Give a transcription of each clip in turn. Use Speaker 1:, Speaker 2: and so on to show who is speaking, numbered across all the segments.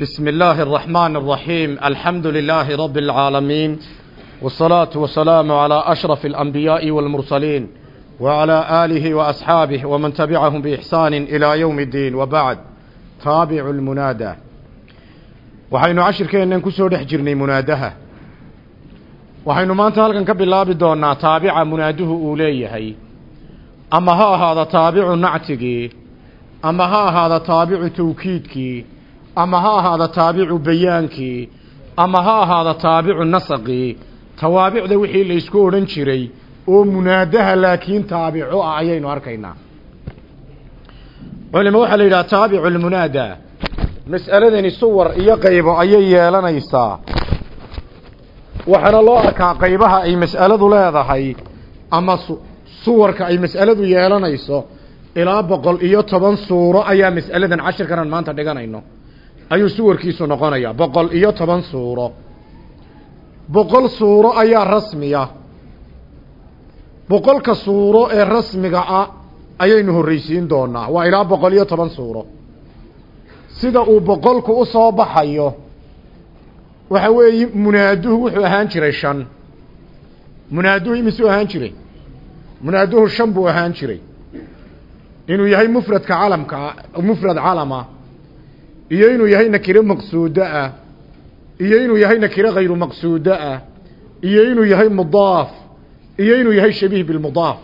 Speaker 1: بسم الله الرحمن الرحيم الحمد لله رب العالمين والصلاة والسلام على أشرف الأنبياء والمرسلين وعلى آله وأصحابه ومن تبعهم بإحسان إلى يوم الدين وبعد تابع المنادى waxaynu cashirkeennan ku soo dhex jirnay munaadaha waxaynu maanta halkan ka bilaabi doonnaa taabica munaaduhu uu leeyahay ama ha ahaada taabicu nactigii ama ha ahaada taabicu tawkiidkii ama ha ahaada taabicu bayaankii ama ha ahaada taabicu nasaqii tawaabicda wixii la isku odhan jiray oo munaadaha laakiin taabico ah ayaynu arkaynaa. Culima waxaa la yidhaha taabicu lmunaada mas'aladani suwar iyo qaybo ayay yeelanaysaa. Waxaana loo arkaa qaybaha ay mas'aladu leedahay ama suwarka ay mas'aladu yeelanayso ilaa boqol iyo toban suuro ayaa mas'aladan cashirkanan maanta dhiganayno ayuu suwarkiisu noqonayaa. Boqol iyo toban suuro. Boqol suuro ayaa rasmiya. Boqolka suuro ee rasmiga ah ayaynu horreysiin doonaa. Waa ilaa boqol iyo toban suuro. Sida uu boqolku u soo baxayo waxa weeye munaaduhu wuxuu ahaan jiray shan. Munaaduhu imisuu ahaan jiray? Munaaduhu shan buu ahaan jiray. Inuu yahay mufradka calamkaa mufrad calama iyo inuu yahay nakiro maqsuudo ah iyo inuu yahay nakiro hayru maqsuudo ah iyo inuu yahay mudaaf iyo inuu yahay shabiih bilmudaaf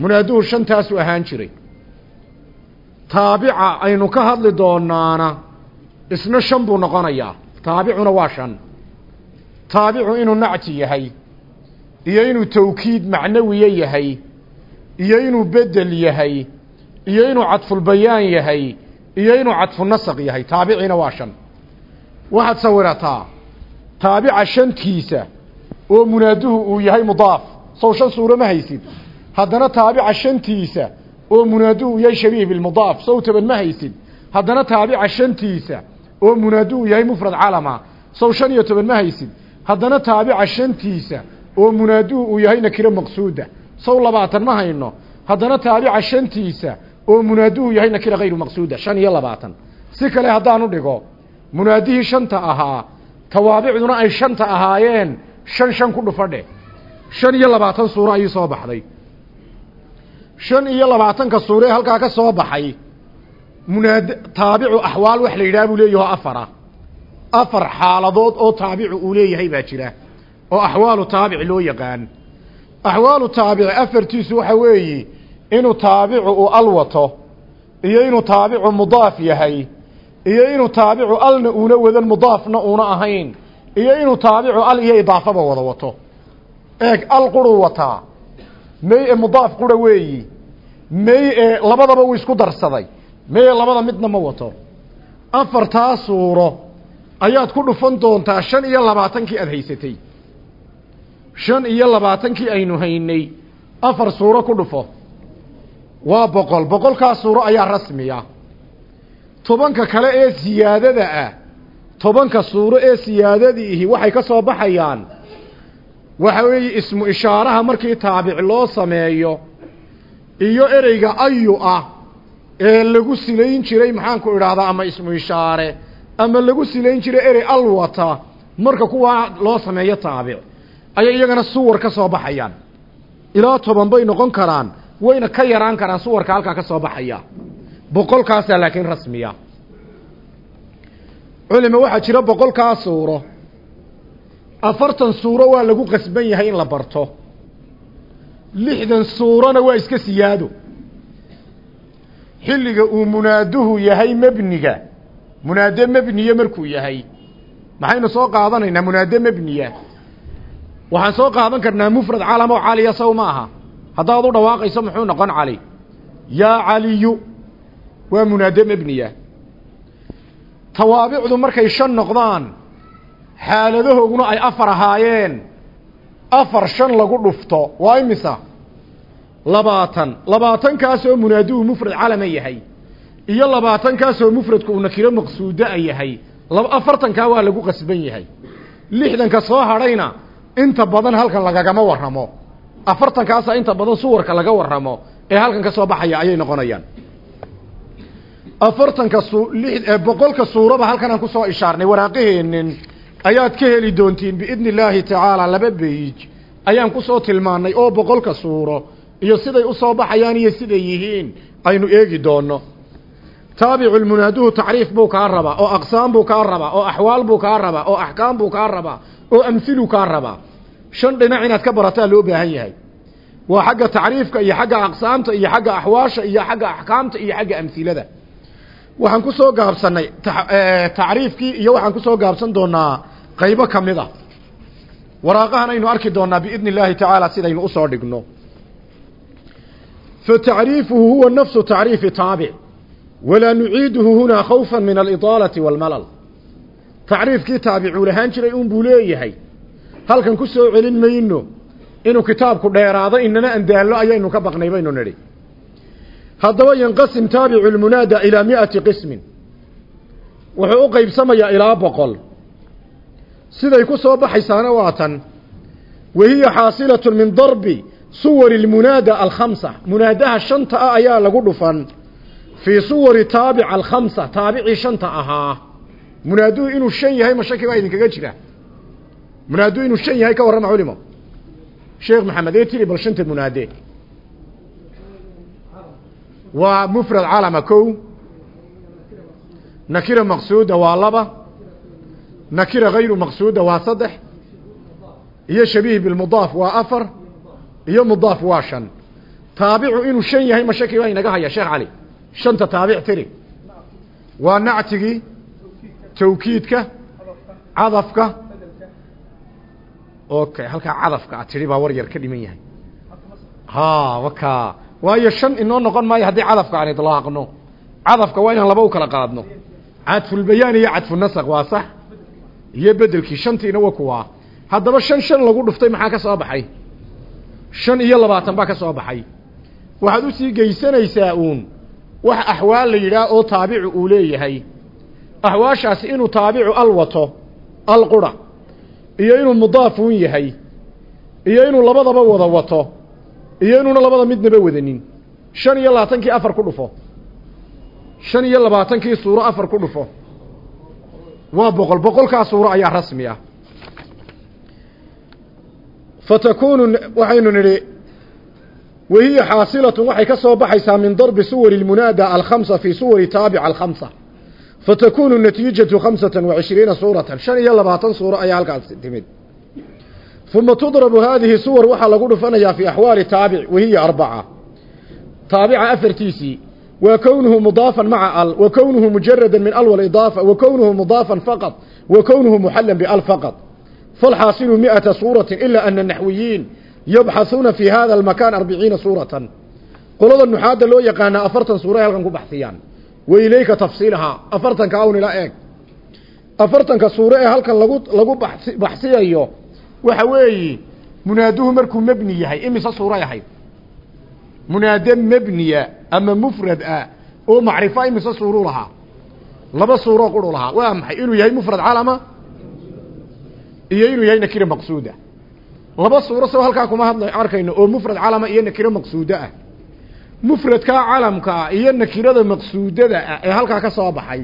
Speaker 1: munaaduhu shantaasuu ahaan jiray. Taabica aynu ka hadli doonaana isna shan buu noqonayaa. Taabicuna waa shan. Taabicu inuu nacti yahay iyo inuu tawkiid macnawiye yahay iyo inuu bedel yahay iyo inuu cadfulbayaan yahay iyo inuu cadfunasaq yahay taabiciina waa shan. Waxaad sawirataa taabica shantiisa oo munaaduhu uu yahay mudaaf. Sow shan suuro ma haysid. Haddana taabica shantiisa oo munaaduhu yahay shabiih bilmudaaf sow toban ma haysid. Haddana taabica shantiisa oo munaaduhu yahay mufrad calama. Sow shan iyo toban ma haysid. Haddana taabica shantiisa oo munaaduhu uu yahay nakiro maqsuuda. Sow labaatan ma hayno. Haddana taabica shantiisa oo munaaduhu yahay nakira hayru maqsuuda shan iyo labaatan. Si kale haddaanu dhigo munaadihii shanta ahaa tawaabicduna ay shanta ahaayeen shan shan ku dhufadhe shan iyo labaatan suuro ayuu soo baxday. Shan iyo labaatanka suuro ee halkaa ka soo baxay munaad taabicu axwaal wax la yidhaha buu leeyaho afara. Afar xaaladood oo taabicu uu leeyahay baa jira oo axwaalu taabici loo yaqaan. Axwaalu taabici afartiisu waxa weeye inuu taabicu uu al wato iyo inuu taabicu mudaaf yahay iyo inuu taabicu alna uuna wadan mudaafna uuna ahayn iyo inuu taabicu al iyo idaafaba wada wato. Eeg al quruu wataa. May e mudaaf qura weeyi may e labadaba uu isku darsaday may labada midna ma wato. Afartaa suuro ayaad ku dhufan doontaa shan iyo labaatankii aada haysatay. Shan iyo labaatankii aynu haynay. Afar suuro ku dhufo waa boqol. Boqolkaa suuro ayaa rasmiya. Tobanka kale ee siyaadada ah tobanka suuro ee siyaadadiihi waxay ka soo baxayaan. Waxa weeye ismu ishaaraha markii taabic loo sameeyo iyo ereyga ayu ah ee lagu silayn jiray maxaanku idhaahdaa ama ismu ishaare ama lagu silayn jiray erey alwata marka kuwaa loo sameeyo taabic ayay iyagana suwar ka soo baxayaan. Ilaa toban bay noqon karaan wayna ka yaraan karaan suwarka halkaa ka soo baxaya. Boqolkaasaa laakiin rasmiya. Culima waxaa jira boqolkaa suuro. Afartan suuro waa lagu qasban yahay in la barto. Lixdan suurona waa iska siyaado. Xilliga uu munaaduhu yahay mebniga munaade mebniye markuu yahay. Maxaynu soo qaadanaynaa munaade mebniya waxaan soo qaadan karnaa mufrad calam oo caliya sow ma aha haddaad u dhawaaqayso muxuu noqon cali? Yaa caliyu waa munaade mebniya tawaabicdu markay shan noqdaan xaaladahooguna ay afar ahaayeen. Afar shan lagu dhufto waa imisa? Labaatan. Labaatankaasoo munaaduhu mufrad calama yahay iyo labaatankaasoo mufradku uu nakiro maqsuudaa yahay. Afartankaa waa lagu qasban yahay. Lixdanka soo hadhayna inta badan halkan lagagama warramo afartankaasa inta badan suwarka laga warramo ee halkan ka soo baxaya ayay noqonayaan. Afartanka boqolka suuraba halkan aan ku soo ishaarnay waraaqaheennin ayaad ka heli doontiin biidni illaahi tacaala laba beij ayaan ku soo tilmaannay oo boqolka suuro iyo siday u soo baxayaan iyo siday yihiin aynu eegi doonno. Taabiculmunaaduhu tacriif buu kaa rabaa oo aqsaam buu kaa rabaa oo axwaal buu kaa rabaa oo axkaam buu kaa rabaa oo amhiluu kaa rabaa shan dhinac inaad ka barataa loo baahan yahay. Waa xagga tacriifka iyo xagga aqsaamta iyo xagga axwaasha iyo xagga axkaamta iyo xagga amhilada waxaan ku soo gaabsanay tacriifkii iyo waxaan ku soo gaabsan doonaa qaybo ka mid a waraaqahan aynu arki doonaa biidni illaahi tacaala sidaynu u soo dhigno. Fatacriifuhu huwa nafsu tacriifi taabic walaa nuciiduhu hunaa khawfa min alidaalati waalmalal tacriifkii taabicuu lahaan jiray un buu leeyahay halkan ku soo celin mayno inuu kitaabku dheeraado inana andaallo ayaynu ka baqnay baynu nidhi. Haddaba yanqasim taabicu lmunaada ilaa mi'ati qismin. Wuxuu u qaybsamayaa ilaa boqol. Siday ku soo baxaysaana waa tan. Wa hiya xaasilatun min darbi suwari lmunaada alkhamsa. Munaadaha shanta ah ayaa lagu dhufan. Fii suwari taabica alkhamsa taabicii shanta ahaa. Munaaduhu inuu shan yahay ma shaki baa idinkaga jira munaaduhu inuu shan yahay ka warrama culimo. Sheekh maxamed ee tiri bal shanta munaade. Waa mufrad calama kow. Nakira maqsuuda waa laba. Nakira hayru maqsuuda waa saddex. Iyo shabiih bilmudaaf waa afar. Iyo mudaaf waa shan. Taabicu inuu shan yahay ma shaki baa inaga haya sheekh cali shanta taabic tiri. Waa nactigii tawkiidka cadafka okay halkaa cadafka a tidhi baa war yar ka dhiman yahay. Ha waka. Waayo shan inoo noqon maayo haddii cadafka aan idlaaqno. Cadafka waa inaan laba u kala qaadno. Cadfulbayaan iyo cadfunasaq waa sax. Iyo bedelkii shantiina waa kuwaa haddaba shan shan lagu dhuftay maxaa ka soo baxay? Shan iyo labaatan baa ka soo baxay. Waxaad u sii geysanaysaa uun. Wax axwaal la yidhaah oo taabicu uu leeyahay. Axwaashaasi inuu taabicu al wato al qura iyo inuu mudaafuun yahay iyo inuu labadaba wada wato iyo inuuna labada midnaba wadanin. Shan iyo labaatankii afar ku dhufo. Shan iyo labaatankii suuro afar ku dhufo. Waa boqol boqolkaa suuro ayaa rasmi ah. Fatakunu waxaynu nidhi wahiya xaasilatun waxay ka soo baxaysaa min darbi suwari lmunaada alkhamsa fii suwari taabica alkhamsa fatakunu natiijatu khamsatan wa cishriina suuratan shan iyo labaatan suuro ayaa halkaas timid uma tudrabu haadihi suwar waxaa lagu dhufanayaa fii axwaali taabic wahiya arbaca taabica afartiisii wa kownuhu mudaafan maca al wa kownuhu mujaradan min al walidaafa wa kownuhu mudaafan faqad wa kownuhu muxallan bial faqad falxaasilu mi'ata suuratin ilaa ana naxwiyiin yabxahuuna fii hada almakaan arbiciina suuratan qolada nuxaadda loo yaqaanaa afartan suura ay halkan ku baxsiyaan wa ilayka tafsiilahaa afartanka awnila eeg afartanka suuro ee halkan lagu lagu baxsiyayo waxa weeye munaaduhu markuu mebni yahay imise suuray ahayd munaade mebniya ama mufrad ah oo macrifa imise suuruu lahaa laba suuroo quru lahaa waa maxay inuu yahay mufrad calama iyo inuu yahay nakira maqsuuda laba suuro soo halkaa kuma hadla arkayno oo mufrad calama iyo nakiro maqsuudo ah mufradkaa calamka iyo nakirada maqsuudada ee halkaa ka soo baxay.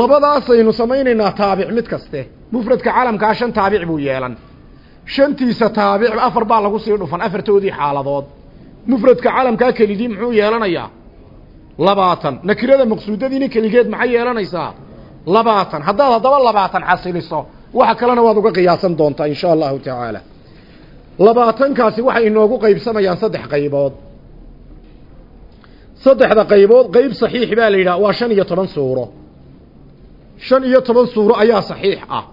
Speaker 1: Labadaasaynu samaynaynaa taabic mid kaste. Mufradka calamkaa shan taabic buu yeelan. Shantiisa taabic afar baa lagu sii dhufan afartoodii xaaladood. Mufradka calamkaa keligii muxuu yeelanayaa? Labaatan. Nakirada maqsuudadiina keligeed maxay yeelanaysaa? Labaatan. Haddaad haddaba labaatan xasiliso waxa kalena waad uga qiyaasan doontaa insha allahu tacaala. Labaatankaasi waxay inoogu qaybsamayaan saddex qaybood saddexda qaybood qeyb saxiix baa la yidhaha waa shan iyo toban suuro. Shan iyo toban suuro ayaa saxiix ah.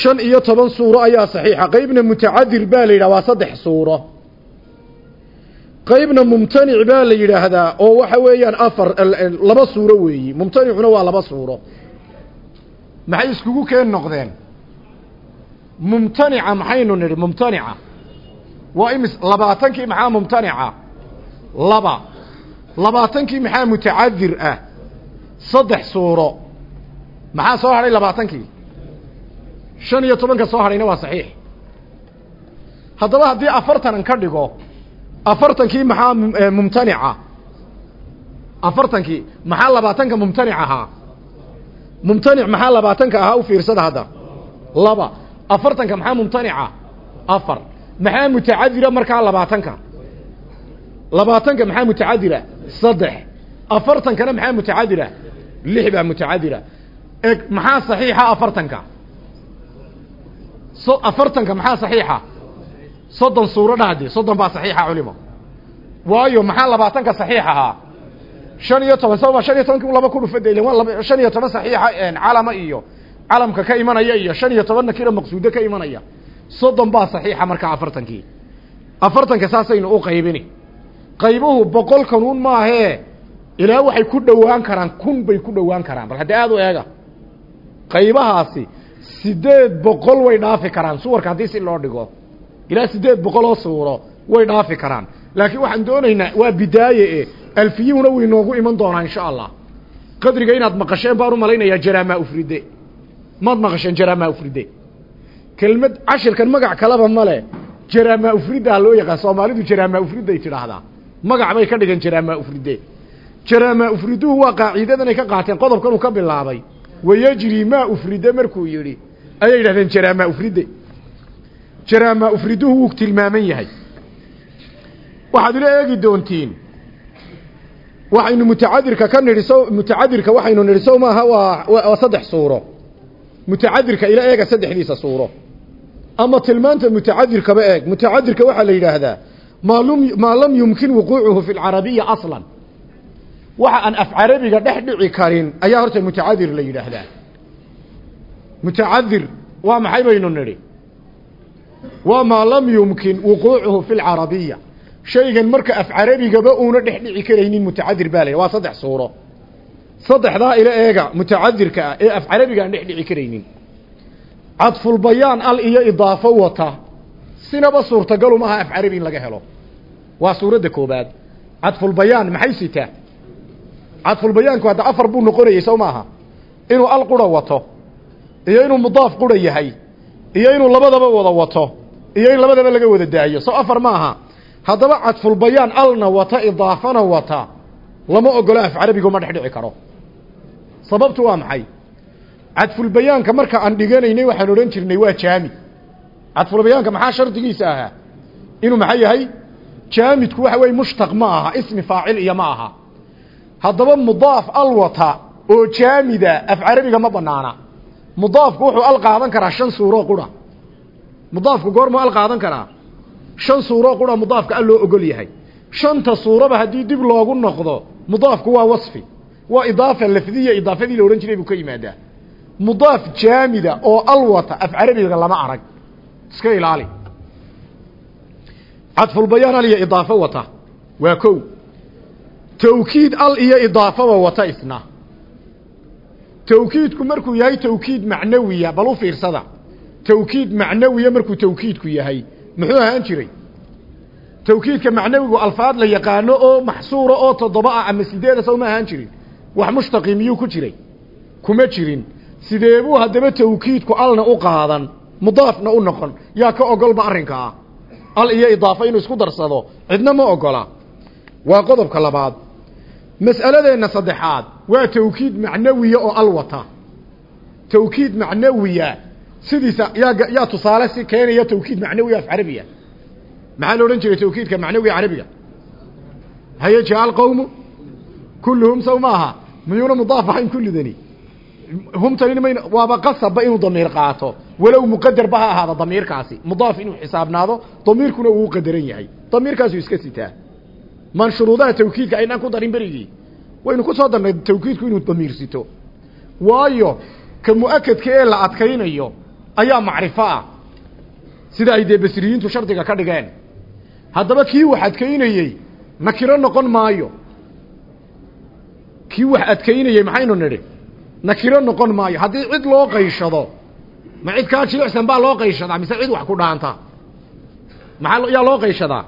Speaker 1: Shan iyo toban suuro ayaa saxiixa qeybna mutacadir baa la yidhaha waa saddex suuro. Qeybna mumtanic baa la yidhaahdaa oo waxa weeyaan afar laba suuro weeyi. Mumtanicuna waa laba suuro. Maxay iskugu keen noqdeen? Mumtanica maxaynu nidhi mumtanica. Waa imis labaatankii maxaa mumtanica laba. Labaatankii maxaa mutacadir ah? Saddex suuro. Maxaa soo hadhay labaatankii? Shan iyo tobanka soo hadhayna waa saxiix. Haddaba haddii afartanan ka dhigo afartankii maxaa mumtanica? Afartankii maxaa labaatanka mumtanic ahaa? Mumtanic maxaa labaatanka ahaa u fiirsada hadda? Laba. Afartanka maxaa mumtanica? Afar. Maxaa mutacadira markaa labaatanka labaatanka maxaa mutacadira saddex. Afartankana maxaa mutacadira lix baa mutacadira eg maxaa saxiixa afartanka? So afartanka maxaa saxiixa? Soddon suuro dhahde soddon baa saxiixa culimo. Waayo maxaa labaatanka saxiix ahaa? Shan iyo toban sababa shan iyo tobankii laba ku ilen waa shan iyo toban saxiixa calama iyo calamka ka imanaya iyo shan iyo tobanna kira maqsuudo ka imanaya. Soddon baa saxiixa markaa afartankii. Afartanka saasaynu u qaybini qaybuhu boqolkan un maahee ilaa waxay ku dhowaan karaan kun bay ku dhowaan karaan. Bal hadda aada u eega qaybahaasi sideed boqol way dhaafi karaan. Suwarka haddii si loo dhigo ilaa sideed boqol oo suuro way dhaafi karaan. Laakiin waxaan doonaynaa waa bidaaye e alfiyuhuna way noogu iman doonaa insha allah. Qadriga inaad maqasheen baan u malaynayaa jaraamaa ufride maad maqasheen jaraamaa ufride kelmad cashirkan magac kaleba male jaraamaa ufridaa loo yaqaan soomaalidu jaraamaa ufriday tidhaahdaa magac bay ka dhigan jaraamaa ufride jaraamaa ufriduhu waa qaaciidadanay ka qaateen qodobkan uu ka bilaabay. Wayajri maa ufride markuu yidhi ayay yidhahdeen jaraamaa ufride. Jaraamaa ufriduhu wuu tilmaaman yahay. Waxaad ila eegi doontiin waxaynu mutacadirka ka nidhi so mutacadirka waxaynu nidhi sow maaha waa waa saddex suuro. Mutacadirka ila eega saddexdiisa suuro. Ama tilmaanta mutacadirkaba eeg. Mutacadirka waxaa la yidhaahdaa maa lam yumkin wuquucuhu fi lcarabiya aslan. Waxa aan af carabiga dhex dhici karin ayaa horta mutacadir la yidhaahdaa. Mutacadir waa maxay baynu nidhi? Waa maa lam yumkin wuquucuhu fi lcarabiya shaygan marka af carabigaba uuna dhex dhici karaynin mutacadir baa la waa saddex suuro. Saddexdaa ila eega mutacadirka ah ee af carabiga aan dhex dhici karaynin. Cadfulbayaan al iyo idaafo wata sinaba suurtagalu maaha af carabi in laga helo. Waa suuradda koobaad. Cadfulbayaan maxay sitaa cadfulbayaanku hadda afar buu noqonayay sow maaha inuu al qura wato iyo inuu mudaaf qura yahay iyo inuu labadaba wada wato iyo in labadaba laga wada daayo. Sow afar maaha haddaba cadfulbayaan alna wata idaafana wata lama ogolo af carabigu ma dhex dhici karo. Sababtu waa maxay? Cadfulbayaanka marka aan dhiganaynay waxaan odhan jirnay waa jaamid cadfulbayaanka maxaa shardigiisa ahaa? Inuu maxay yahay? Jaamidku waxa weye mushtaq ma aha ismi faacil iyo ma aha. Haddaba mudaaf al wata oo jaamida af carabiga ma banaana. Mudaafku wuxuu al qaadan karaa shan suuro qura mudaafku goormuu al qaadan karaa? Shan suuro qura mudaafka al loo ogol yahay. Shanta suuraba haddii dib loogu noqdo mudaafku waa wasfi. Waa idaafa lafdiya idaafadii la odhan jiray buu ka yimaadaa. Mudaaf jaamida oo al wata af lama arag iska ilaali. Cadfulbayaan al iyo idaafo wata. Waa kow. Tawkiid al iyo idaafaba wata isna. Tawkiidku markuu yahay tawkiid macnawiya bal u fiirsada. Tawkiid macnawiya markuu tawkiidku yahay. Muxuu ahaan jiray? Tawkiidka macnawigu alfaad la yaqaano oo maxsuura oo toddoba ah ama sideeda sow ma ahaan jirin. Wax mushtaqi miyuu ku jiray. Kuma jirin. Sidee buu haddaba tawkiidku alna u qaadan mudaafna u noqon. Yaa ka ogolba arrinka ah al iyo idaafo inuu isku darsado cidna ma ogola. Waa qodobka labaad. Mas'aladeenna saddexaad waa tawkiid macnawiya oo al wata. Tawkiid macnawiya sidiisa yaa yaa tusaale si keenaya tawkiid macnawiya af carabiya. Maxaa la odhan jiray tawkiidka macnawiga carabiga? Haye jaa alqawmu kulluhum saw maaha miyuuna mudaaf ahayn kullidani humtanina mayna waaba qasabba inuu damiir qaato. Walow muqadarba ha ahaada damiirkaasi. Mudaaf inuu xisaabnaado damiirkuna uu qadaran yahay. Damiirkaasuu iska sitaa. Man shuruudaha tawkiidka aynaan ku darin berigii waynu ku soo darnay tawkiidku inuu damiir sito. Waayo ka mu'akadka ee la adkaynayo ayaa macrifo ah. Sida ay dee basriyiintu shardiga ka dhigeen. Haddaba kii wax adkaynayey nakiro noqon maayo. Kii wax adkaynayey maxaynu nidhi nakiro noqon maayo. Haddii cid loo qayshado ma cid kaa jilicsan baa loo qayshadaa mise cid wax ku dhaanta? Maxaa yaa loo qayshadaa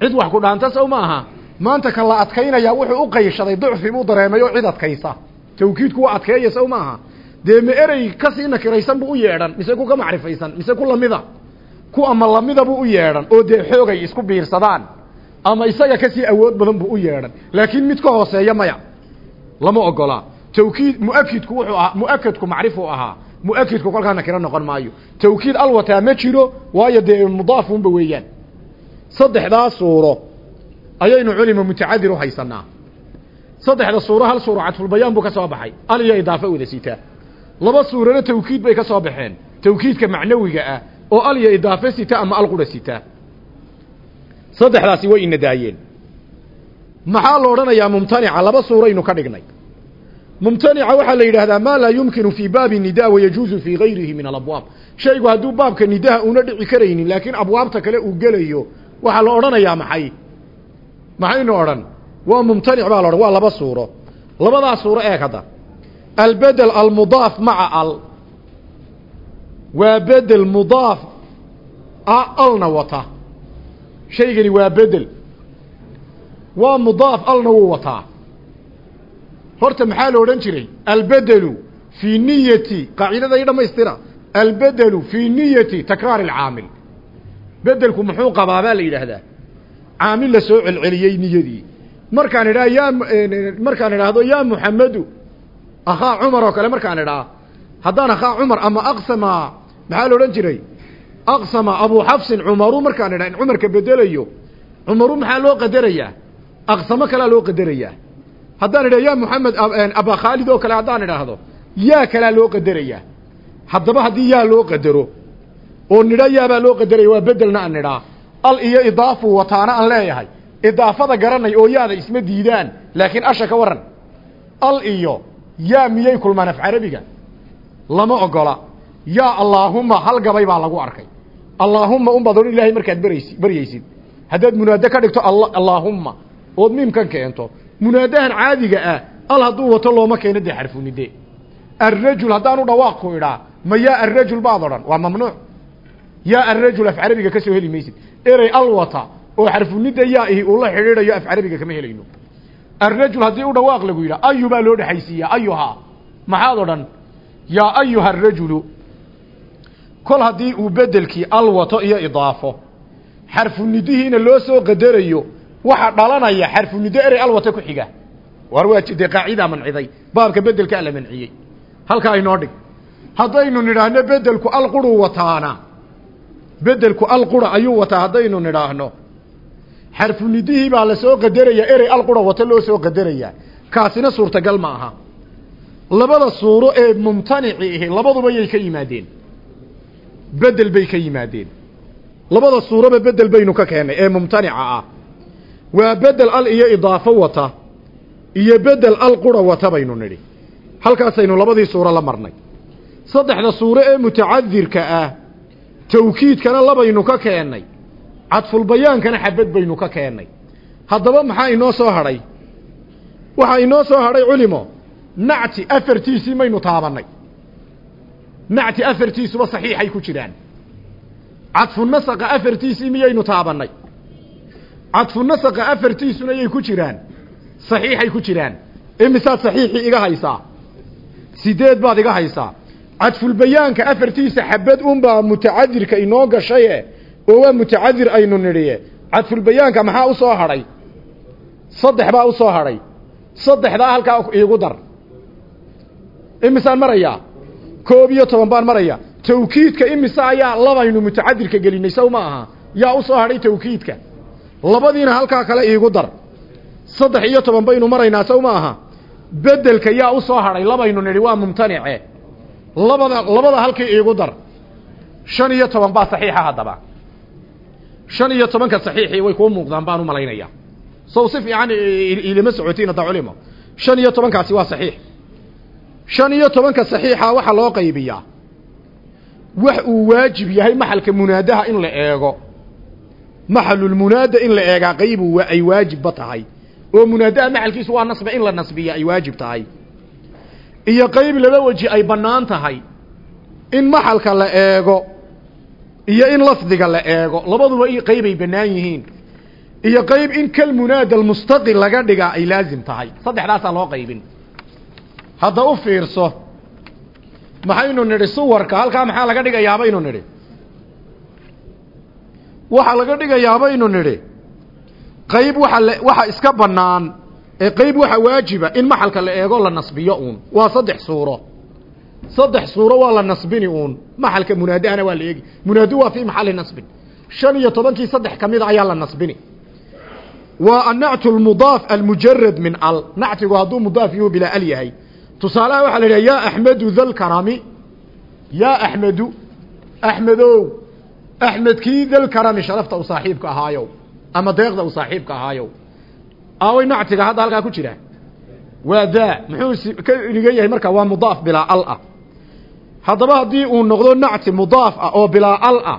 Speaker 1: cid wax ku dhaanta sow ma aha. Maanta ka la adkaynayaa wuxuu u qayshaday ducfi buu dareemay oo cid adkaysa. Tawkiidku waa adkeeya sow ma aha. Dee ma erey ka sii nakiraysan buu u yeedhan mise ku ka macrifaysan mise ku lamida? Ku ama lamida buu u yeedhan oo dee xoogay isku biirsadaan ama isaga ka sii awood badan buu u yeedhan. Laakiin mid ka hooseeya maya lama ogolaa tawkiid muakidku wuxuu ahaa muakadku macrifuu ahaa. Muakidku kolkaa nakiro noqon maayo. Tawkiid alwataa ma jiro waayo dee mudaafunba weeyaan. Saddexdaa suuro ayaynu culima mutacadir u haysanaa saddexda suuro hal suuro cadfulbayaan buu ka soo baxay. Al iyo idaafe wada sitaa laba suurana tawkiid bay ka soo baxeen. Tawkiidka macnawiga ah oo al iyo idaafe sita ama al qura sita. Saddexdaasi way ina daayeen maxaa la odhanayaa mumtanica? Laba suuraynu ka dhignay mumtanica waxaa la yidhaahdaa maa laa yumkinu fii baabi nida wayajuuzu fii gayrihi min alabwaab. Shaygu hadduu baabka nidaha una dhici karaynin laakiin abwaabta kale uu gelayo waxaa la odhanayaa maxay? Maxaynu odhan? Waa mumtanic baa la odhan waa laba suuro. Labadaa suuro eeg hadda. Albedel almudaaf maca al. Waa bedel mudaaf alna wata. Shaygani waa bedel waa mudaaf alna wuu wataa horta maxaa la odhan jiray? Albedelu fii niyati qaacidada i dhamaystira albedelu fii niyati takraari alcaamil. Bedelku muxuu qabaa baa la yidhaahdaa. Caamil la soo celceliyey niyadii. Markaan idhaha yaa markaan idhaahdo yaa muxamedu akhaa cumar oo kale markaan idhaa haddaan akhaa cumar ama aqsama maxaa la odhan jiray? Aqsama abu xafsin cumaru markaan idhaa in cumarka bedelayo cumaru maxaa loo qadarayaa? Aqsamo kalea loo qadarayaa haddaan idhaha ya moxamed aba khaalid oo kale haddaan idhaahdo yaa kalaa loo qadarayaa haddaba haddii yaa loo qadaro oo nidha yaabaa loo qadaraya waa bedelna an nidhaa. Al iyo idaafu wataana aan leeyahay. Idaafada garanay oo yaada isma diidaan laakiin asha ka waran. Al iyo yaa miyay kulmaan af carabiga? Lama ogola. Yaa allaahumma hal gabay baa lagu arkay. Allaahumma unbaad odhan ilaahay markaad baraysi baryaysid. Haddaad munaado ka dhigto allaahumma. Ood miimkan keento munaadahan caadiga ah al hadduu wato looma keeno dee xarfunide arrajul haddaanu dhawaaq ku idhaa ma yaa arrajul baad odhan waa mamnuuc. Yaa arrajul af carabiga ka soo heli maysid. Erey al wata oo xarfunida yaa ihi uu la xidhiidhayo af carabiga kama helayno. Arrajul haddii u dhawaaq lagu yidhaa ayu baa loo dhexaysiiyaa ayuhaa maxaad odhan yaa ayuha arajulu kol haddii uu bedelkii al wato iyo idaafo xarfunidihiina loo soo qadarayo waxa dhalanaya xarfunido erey al wata ku xiga. War waa dee qaacidaa manciday. Baabka bedelkaa la manciyey. Halkaa inoo dhig. Haddaynu nidhaahno bedelku al quruu wataana. Bedelku al qura ayuu wataa haddaynu nidhaahno. Xarfunidihii baa la soo qadarayaa erey al qura wata loo soo qadarayaa kaasina suurtagal ma aha. Labada suuro ee mumtanici ahi labaduba yay ka yimaadeen. Bedel bay ka yimaadeen. Labada suuroba bedel baynu ka keennay ee mumtanica ah waa bedel al iyo idaafo wata iyo bedel al qura wata baynu nidhi. Halkaasaynu labadii suuro la marnay. Saddexda suuro ee mutacadirka ah tawkiidkana labaynu ka keennay cadfulbayaankana xabad baynu ka keennay haddaba maxaa inoo soo hadhay? Waxaa inoo soo hadhay culimo nacti afartiisii maynu taabannay. Nacti afartiisuba saxiixay ku jiraan. Cadfunasaqa afartiisii miyaynu taabannay cadfunasaqa afartiisuna yay ku jiraan. Saxiixay ku jiraan. Imisaad saxiixii iga haysaa. Sideed baad iga haysaa. Cadfulbayaanka afartiisa xabad unbaa mutacadirka inoo gashaye oo waa mutacadir aynu nidhiye cadfulbayaanka maxaa u soo hadhay saddex baa u soo hadhay saddexdaa halkaa iigu dar. Imisaan marayaa koob iyo toban baan maraya. Tawkiidka imise ayaa labaynu mutacadirka gelinay sow ma aha. Yaa u soo hadhay tawkiidka labadiina halkaa kale iigu dar. Saddex iyo toban baynu maraynaa sow ma aha. Bedelka yaa u soo hadhay labaynu nidhi waa mumtanice. Labada labada halkii iigu dar. Shan iyo toban baa saxiixa haddaba. Shan iyo tobanka saxiixii way kuu muuqdaan baan u malaynaya. Sow si fiican ilama socotiin hadda culimo. Shan iyo tobankaasi waa saxiix. Shan iyo tobanka saxiixa waxaa loo qaybiyaa. Wax uu waajib yahay maxalka munaadaha in la eego maxalulmunaada in la eegaa qaybu ay waajibba tahay. oo munaadaha maxalkiisu waa nasba in la nasbiya ay waajib tahay. iyo qayb laba weji ay bannaan tahay. in maxalka la eego iyo in lafdiga la eego labaduba qaybay bannaan yihiin. iyo qayb in kalmunaada almustaqil laga dhigaa ay laazim tahay. saddexdaasaa loo qaybin. hadda u fiirso maxaynu nidhi suwarka halkaa maxaa laga dhigayaabaynu nidhi waxaa laga dhigayaabaynu nidhi qayb waxa iska bannaan ee qayb waxa waajiba in maxalka la eego la nasbiyo uun. Waa saddex suuro. Saddex suuro waa la nasbini uun. Maxalka munaadahana waa la eegi. Munaadu waa fii maxalli nasbin. Shan iyo tobankii saddex ka mid a ayaa la nasbini. Waa annactu almudaaf almujarad min al. Nactigu hadduu mudaaf yuhu bilaa al yahay. Tusaalaha waxaa la yidhaha yaa axmedu dalkarami yaa axmedu axmedow axmedkii dalkarami sharafta u saaxiibka ahaayow ama deeqda u saaxiibka ahaayow aaway nactiga hadda halkaa ku jira waa daa muxuu ka dhigan yahay markaa waa mudaaf bilaa al ah haddaba haddii uu noqdo nacti mudaaf ah oo bilaa al ah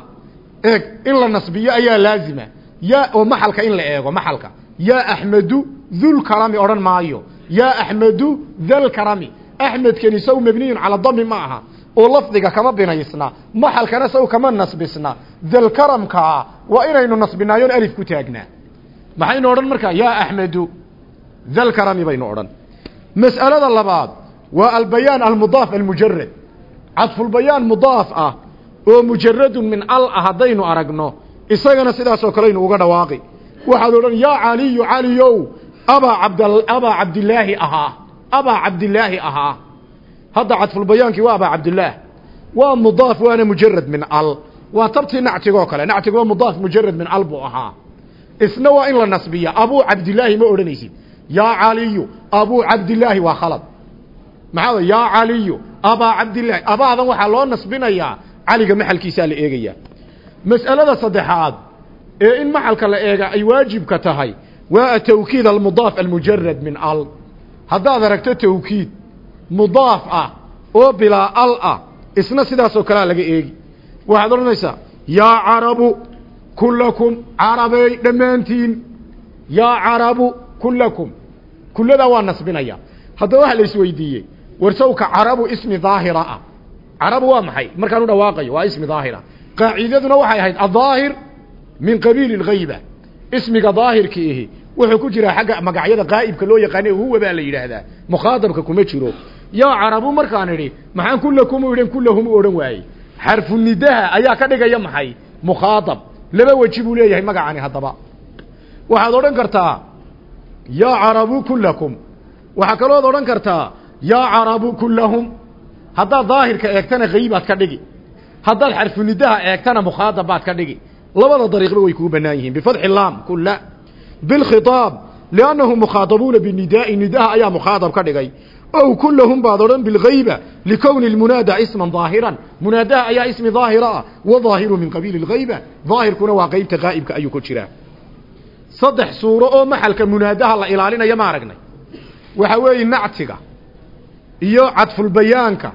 Speaker 1: eeg in la nasbiyo ayaa laazima yaa oo maxalka in la eego maxalka yaa axmedu dulkarami odhan maayo yaa axmedu dalkarami axmedkani saw mabniyun cala dami ma aha oo lafdiga kama binaysna maxalkana saw kama nasbisna. Dalkaramkaa waa inaynu nasbinaayoon alif ku taagnaa maxaynu odhan markaa yaa axmedu dalkarami baynu odhan. Mas'alada labaad waa albayaan almudaaf almujarad cadfulbayaan mudaaf ah oo mujaradun min al ah haddaynu aragno isagana sidaasoo kaleynu uga dhawaaqi. Waxaad odhan yaa caliyu caliyow abaa cabd abaa cabdilaahi ahaa abaa cabdilaahi ahaa hadda cadfulbayaankii waa abaa cabdillaah waa mudaaf waana mujarad min al. Waa tabtii nactigoo kale. Nactigu waa mudaaf mujarad min al buu ahaa. Isna waa in la nasbiya. Abuu cabdilaahi ma odhanaysid. Yaa caliyu abuu cabdilaahi waa khalad. Maxaa yaa caliyu abaa cabdilaahi abaadan waxaa loo nasbinayaa caliga maxalkiisaa la eegayaa mas'alada saddexaad ee in maxalka la eega ay waajibka tahay waa atawkiid almudaaf almujarad min al. Haddaad aragto tawkiid mudaaf ah oo bilaa al ah isna sidaasoo kalea laga eegi. Waxaad odhanaysaa yaa carabu kullakum carabey dhammaantiin. Yaa carabu kullakum. Kulladaa waa nasbinaya. Haddaba waxa la isweydiiyey warsawka carabu ismi daahira ah. Carabu waa maxay? Markaan u dhawaaqayo waa ismi daahira. Qaacidaduna waxay ahayd adaahir min qabiili اlgayba ismiga daahirka ihi wuxuu ku jiraa xagga magacyada qaa'ibka loo yaqaana huwa baa la yidhaahdaa. Mukhaadabka kuma jiro. Yaa carabu markaan idhi maxaan kullakum u idhan kullahum u odhan waayey. Xarfu nidaha ayaa ka dhigaya maxay? Mukhaadab laba weji buu leeyahay magacani haddaba. Waxaad odhan kartaa yaa carabu kullakum. Waxaa kalooad odhan kartaa yaa carabu kullahum. Haddaad daahirka eegtana haybaad ka dhigi. Haddaad xarfu nidaha eegtana mukhaadab baad ka dhigi. Labada dariiqba way kuu bannaan yihiin. Bifadxi laam kula bilkhitaab liannahum mukhaadabuuna binidaa'i nidaha ayaa mukhaadab ka dhigay ow kullahum baad odhan bilgayba likowni lmunaada isman daahiran munaadaha ayaa ismi daahira ah wadaahiru min qabiili lgayba daahirkuna waa qeybta qaa'ibka ayuu ku jiraa saddex suuro oo maxalka munaadaha la ilaalinaya ma aragnay waxa weeye nactiga iyo cadfulbayaanka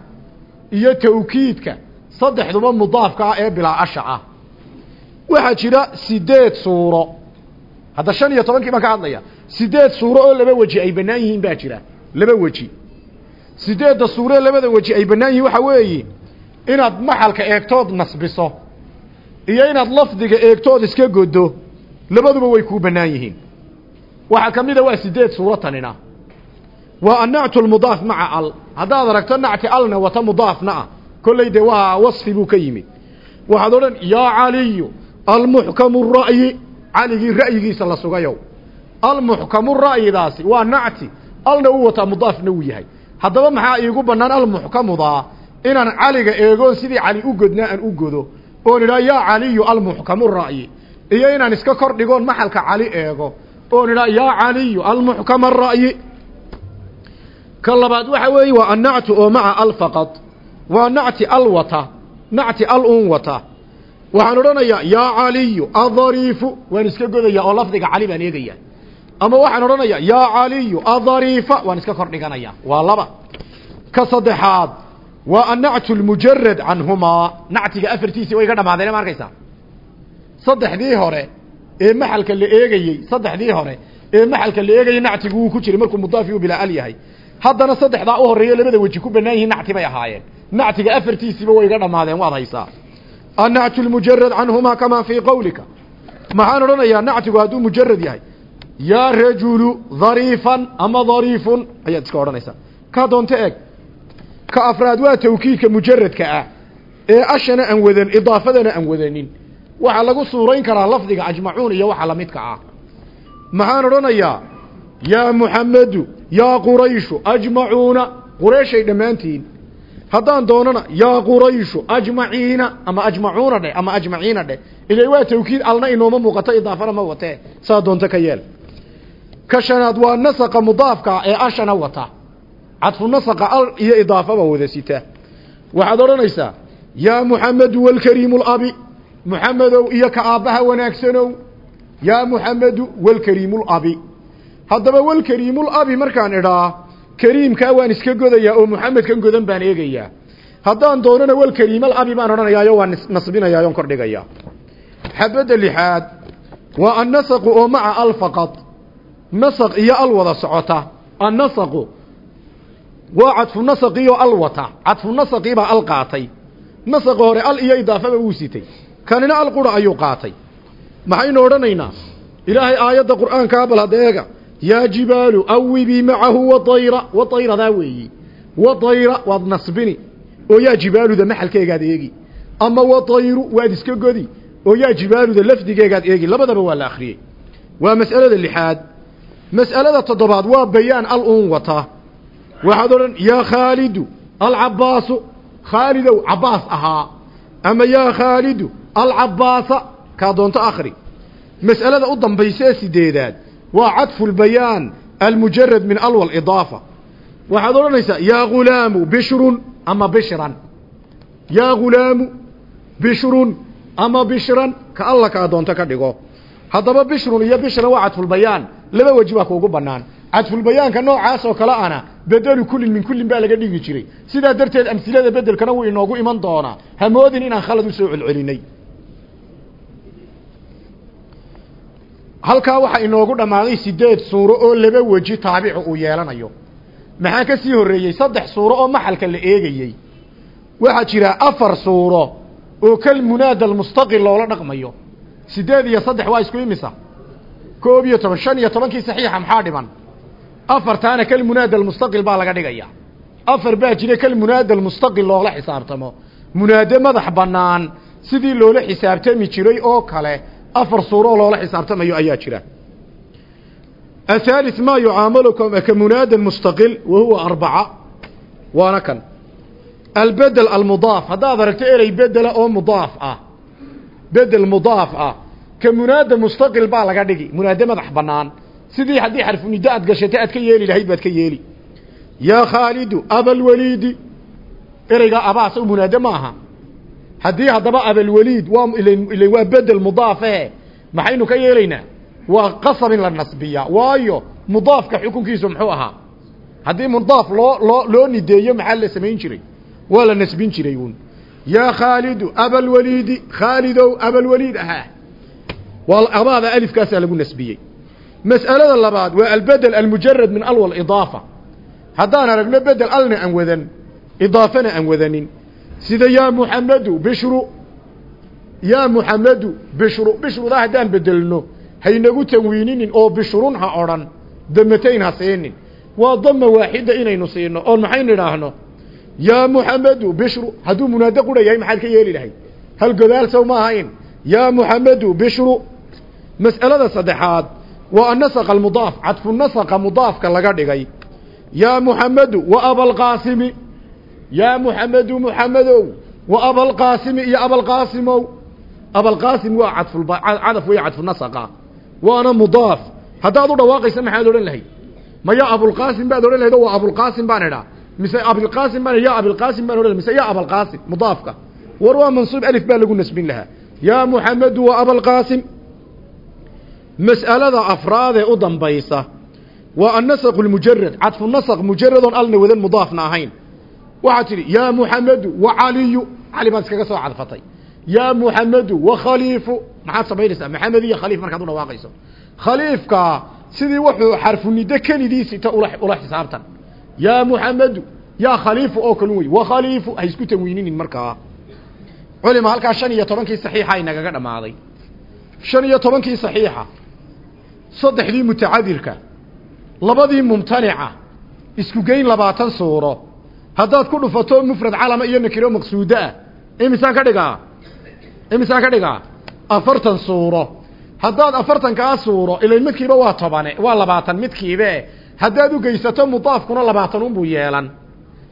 Speaker 1: iyo tawkiidka saddexduba mudaafka ah ee waxaa jira sideed hadda shan iyo tobankii baan ka hadlaya. Sideed suuro oo laba weji ay bannaan yihiin baa jira. Laba weji. Sideedda suuree labada weji ay bannaan yihiin waxaa weeye inaad maxalka eegtood nasbiso iyo inaad lafdiga eegtood iska godo labaduba way kuu bannaan yihiin. Waxaa ka mid a waa sideed suuro tanina. Waa annactu lmudaaf maca al. Haddaad aragto nacti alna wata mudaafna ah kolley dee waa wasfi buu ka yimid. Waxaad odhan yaa caliyu almuxkamu ra'yi caligii ra'yigiisa la sugayow. Almuxkamu ra'yidaasi waa nacti. Alna u wataa mudaafna uu yahay. Haddaba maxaa iigu bannaan almuxkamudaa inaan caliga eegoon sidii cali u godnaa aan u godo. Oon idhaa yaa caliyu almuxkamu ra'yi. Iyo inaan iska kor dhigoon maxalka cali eego. Oon idhaa yaa caliyu almuxkama ra'yi. Ka labaad waxa weeye waa annactu oo maca al faqad. Waa nacti al wata nacti al un wata waxaan odhanayaa yaa caliyu adariifu waan iska godayaa oo lafdiga cali baan eegaya ama waxaan odhanayaa yaa caliyu adariifa waan iska kor dhiganayaa. Waa laba. Ka saddexaad waa annactu lmujarad canhumaa nactiga afartiisii way ga dhamaadeen ma arkaysaa? Saddexdii hore ee maxalka la eegayey saddexdii hore ee maxalka la eegayey nactigu wuu ku jiray markuu mudaafi u bilaa al yahay. Haddana saddexdaa u horreeyo labada weji ku bannaan yihiin nacti bay ahaayeen. Nactiga afartiisiiba way ga dhamaadeen waad haysaa annactu lmujarad canhumaa kamaa fii qawlika. Maxaan odhanayaa nactigu hadduu mujarad yahay. Yaa rajulu dhariifan ama dhariifun ayaad iska odhanaysaa. Ka doonto eg ka afraad waa tawkiidka mujaradka ah ee ashana aan wadan idaafadana aan wadanin. Waxaa lagu suurayn karaa lafdiga ajmacuun iyo waxa lamidka ah. Maxaan odhanayaa yaa muxamedu yaa qurayshu ajmacuuna qurayshay dhammaantiin haddaan doonana yaa qurayshu ajmaciina ama ajmacuuna dheh ama ajmaciina dheh ila waa tawkiid alna inooma muuqato idaafana ma watee saa doonto ka yeel. Ka shanaad waa nasaqa mudaafka ee ashana wata. Cadfu nasaqa al iyo idaafaba wada sita. Waxaad odhanaysaa yaa muxamedu walkariimu labi muxamedow iyo ka aabbaha wanaagsanow yaa muxamedu walkariimulabi haddaba walkariimulabi markaan idhaa kariimkaa waan iska godayaa oo muxamedkan godan baan eegayaa. Haddaan doonana walkariimalabi baan odhanayaayo waan nasbinayaayon kordhigayaa. Xabadda lixaad waa annasaqu oo maca al faqad nasaq iyo al wada socota. Annasaqu waa cadfu nasaqiioo al wata. Cadfu nasaqiibaa al qaatay. Nasaqa hore al iyo idaafaba wuu sitay. Kanina al qura ayuu qaatay. Maxaynu odhanaynaa? Ilaahay aayadda qur'aankaa bal hadeega yaa jibaalu awibii macahu waayra waayradaa weeyi waayra waad nasbini oo yaa jibaaluda maxalkeegaad eegi ama waayru waad iska godi oo yaa jibaaluda lafdigeegaad eegi labadaba waa la akhriyey waa mas'alada lixaad mas'alada toddobaad waa bayaan al uun wata waxaad odhan yaa khaalidu alcabbaasu khaalidow cabbaas ahaa ama yaa khaalidu alcabbaasa kaa doonto akhri mas'alada u dambaysa ee waa cadfu lbayaan almujarad min alwa alidaafa. Waxaad odhanaysaa yaa ghulaamu bishrun ama bishran? Yaa ghulaamu bishrun ama bishran? Ka alla kaa doonto ka dhigo. Haddaba bishrun iyo bishran waa cadfulbayaan laba weji baa kuugu bannaan. Cadfulbayaanka noocaas oo kale ana bedelu kullin min kullin baa laga dhigi jiray. Sidaa darteed amsilada bedelkana wuu inoogu iman doonaa. Hamoodin inaan khalad u soo celcelinay halkaa waxaa inoogu dhammaaday sideed suuro oo laba weji taabicu uu yeelanayo. Maxaa ka sii horreeyey? Saddex suuro oo maxalka la eegayey. Waxaa jira afar suuro oo kal munaada almustaqil loola dhaqmayo. Sideed iyo saddex waa isku imisa. Koob iyo toban shan iyo tobankii saxiixa maxaa dhiman? Afartaana kal munaada almustaqil baa laga dhigaya. Afar baa jira kal munaada almustaqil loola xisaabtamo. Munaade madax bannaan sidii loola xisaabtami jiray oo kale afar suuro oo loola xisaabtamayo ayaa jira. Athaalith maa yucaamalu ka munaadan mustaqil wa huwa arbaca. Waana kan. Albedel almudaaf. Haddaad aragto erey bedela oo mudaaf ah. Bedel mudaaf ah. Ka munaada mustaqil baa laga dhigi. Munaade madax bannaan. Sidii haddii xarfunida aad gashatay aad ka yeeli lahayd baad ka yeeli. Yaa khaalidu abalwaliidi ereygaa abaas munaade ma haddii haddaba abalwaliid waa ilan waa bedel mudaafe maxaynu ka yeelaynaa? Waa qasab in la nasbiyaa. Waayo mudaafka xukunkiisu muxuu ahaa? Haddii mudaaf loo loo loo nideeyo maxaa la samayn jiray? Waa la nasbin jiray uun. Yaa khaalidu abalwaliidi khaalidow abalwaliid ahaa. Waa abaada alifkaasaa lagu nasbiyey. Mas'alada labaad waa albedel almujarad min alwa idaafa. Haddaan aragno bedel alna aan wadan idaafana aan wadanin sida yaa muxamedu bishru. Yaa muxamedu bishru. Bishrudaa haddaan bedelno haynagu tanwiininin oo bishrun ha odhan. Damatayn ha siinin waa dama waaxida inaynu siino oon maxaynu idhaahno yaa muxamedu bishru. Hadduu munaado qura yahay maxaad ka yeeli lahayd. Hal godaal sow ma ahayn. Yaa muxamedu bishru. Mas'alada saddexaad waa annasaqa almudaaf. Cadfu nasaqa mudaafka laga dhigay. Yaa muxamedu wa abalqaasimi yaa muxamedu muxamedow wa abalqaasimi iyo abalqaasimow abalqaasim waa cadfulcadaf wey cadfunasaqa waana mudaaf haddaad u dhawaaqaysa maxaad odhan lahayd? Ma yaa abulqaasim baad odhan lahayd oo waa abulqaasim baan idhaa. Mise abilqaasim baan ya abilqaasim baan odhan mise yaa abalqaasim mudaafka war waa mansuub alif baa lagu nasbin lahaa. Yaa muxamedu wa abalqaasim mas'alada afraadee u dambaysa waa annasaqu lmujarad cadfu nasaq mujaradoon alna wadan mudaafna ahayn waxaad tidhi yaa muxamedu wa caliyu cali baad iskaga soo cadfatay. Yaa muxamedu wa khaliifu. Maxaad samaynaysaa maxamed iyo khaliif markaad u dhawaaqayso. Khaliifka sidii wuxuu xarfuniddo kelidiisita ula xisaabtan yaa muxamedu yaa khaliifu oo kalun wey wa khaliifu ha isku tanwiininin markaa culima halkaa shan iyo tobankii saxiixa inagaga dhammaaday. Shan iyo tobankii saxiixa saddexdii mutacadirka labadii mumtanica isku geyn labaatan suuro haddaad ku dhufato mufrad calama iyo nakiro maqsuudo ah. Imisaan ka dhigaa? Imisaan ka dhigaa? Afartan suuro. Haddaad afartankaa suuro ilan midkiiba waa tobane waa labaatan midkiibe haddaad u geysato mudaafkuna labaatan unbuu yeelan.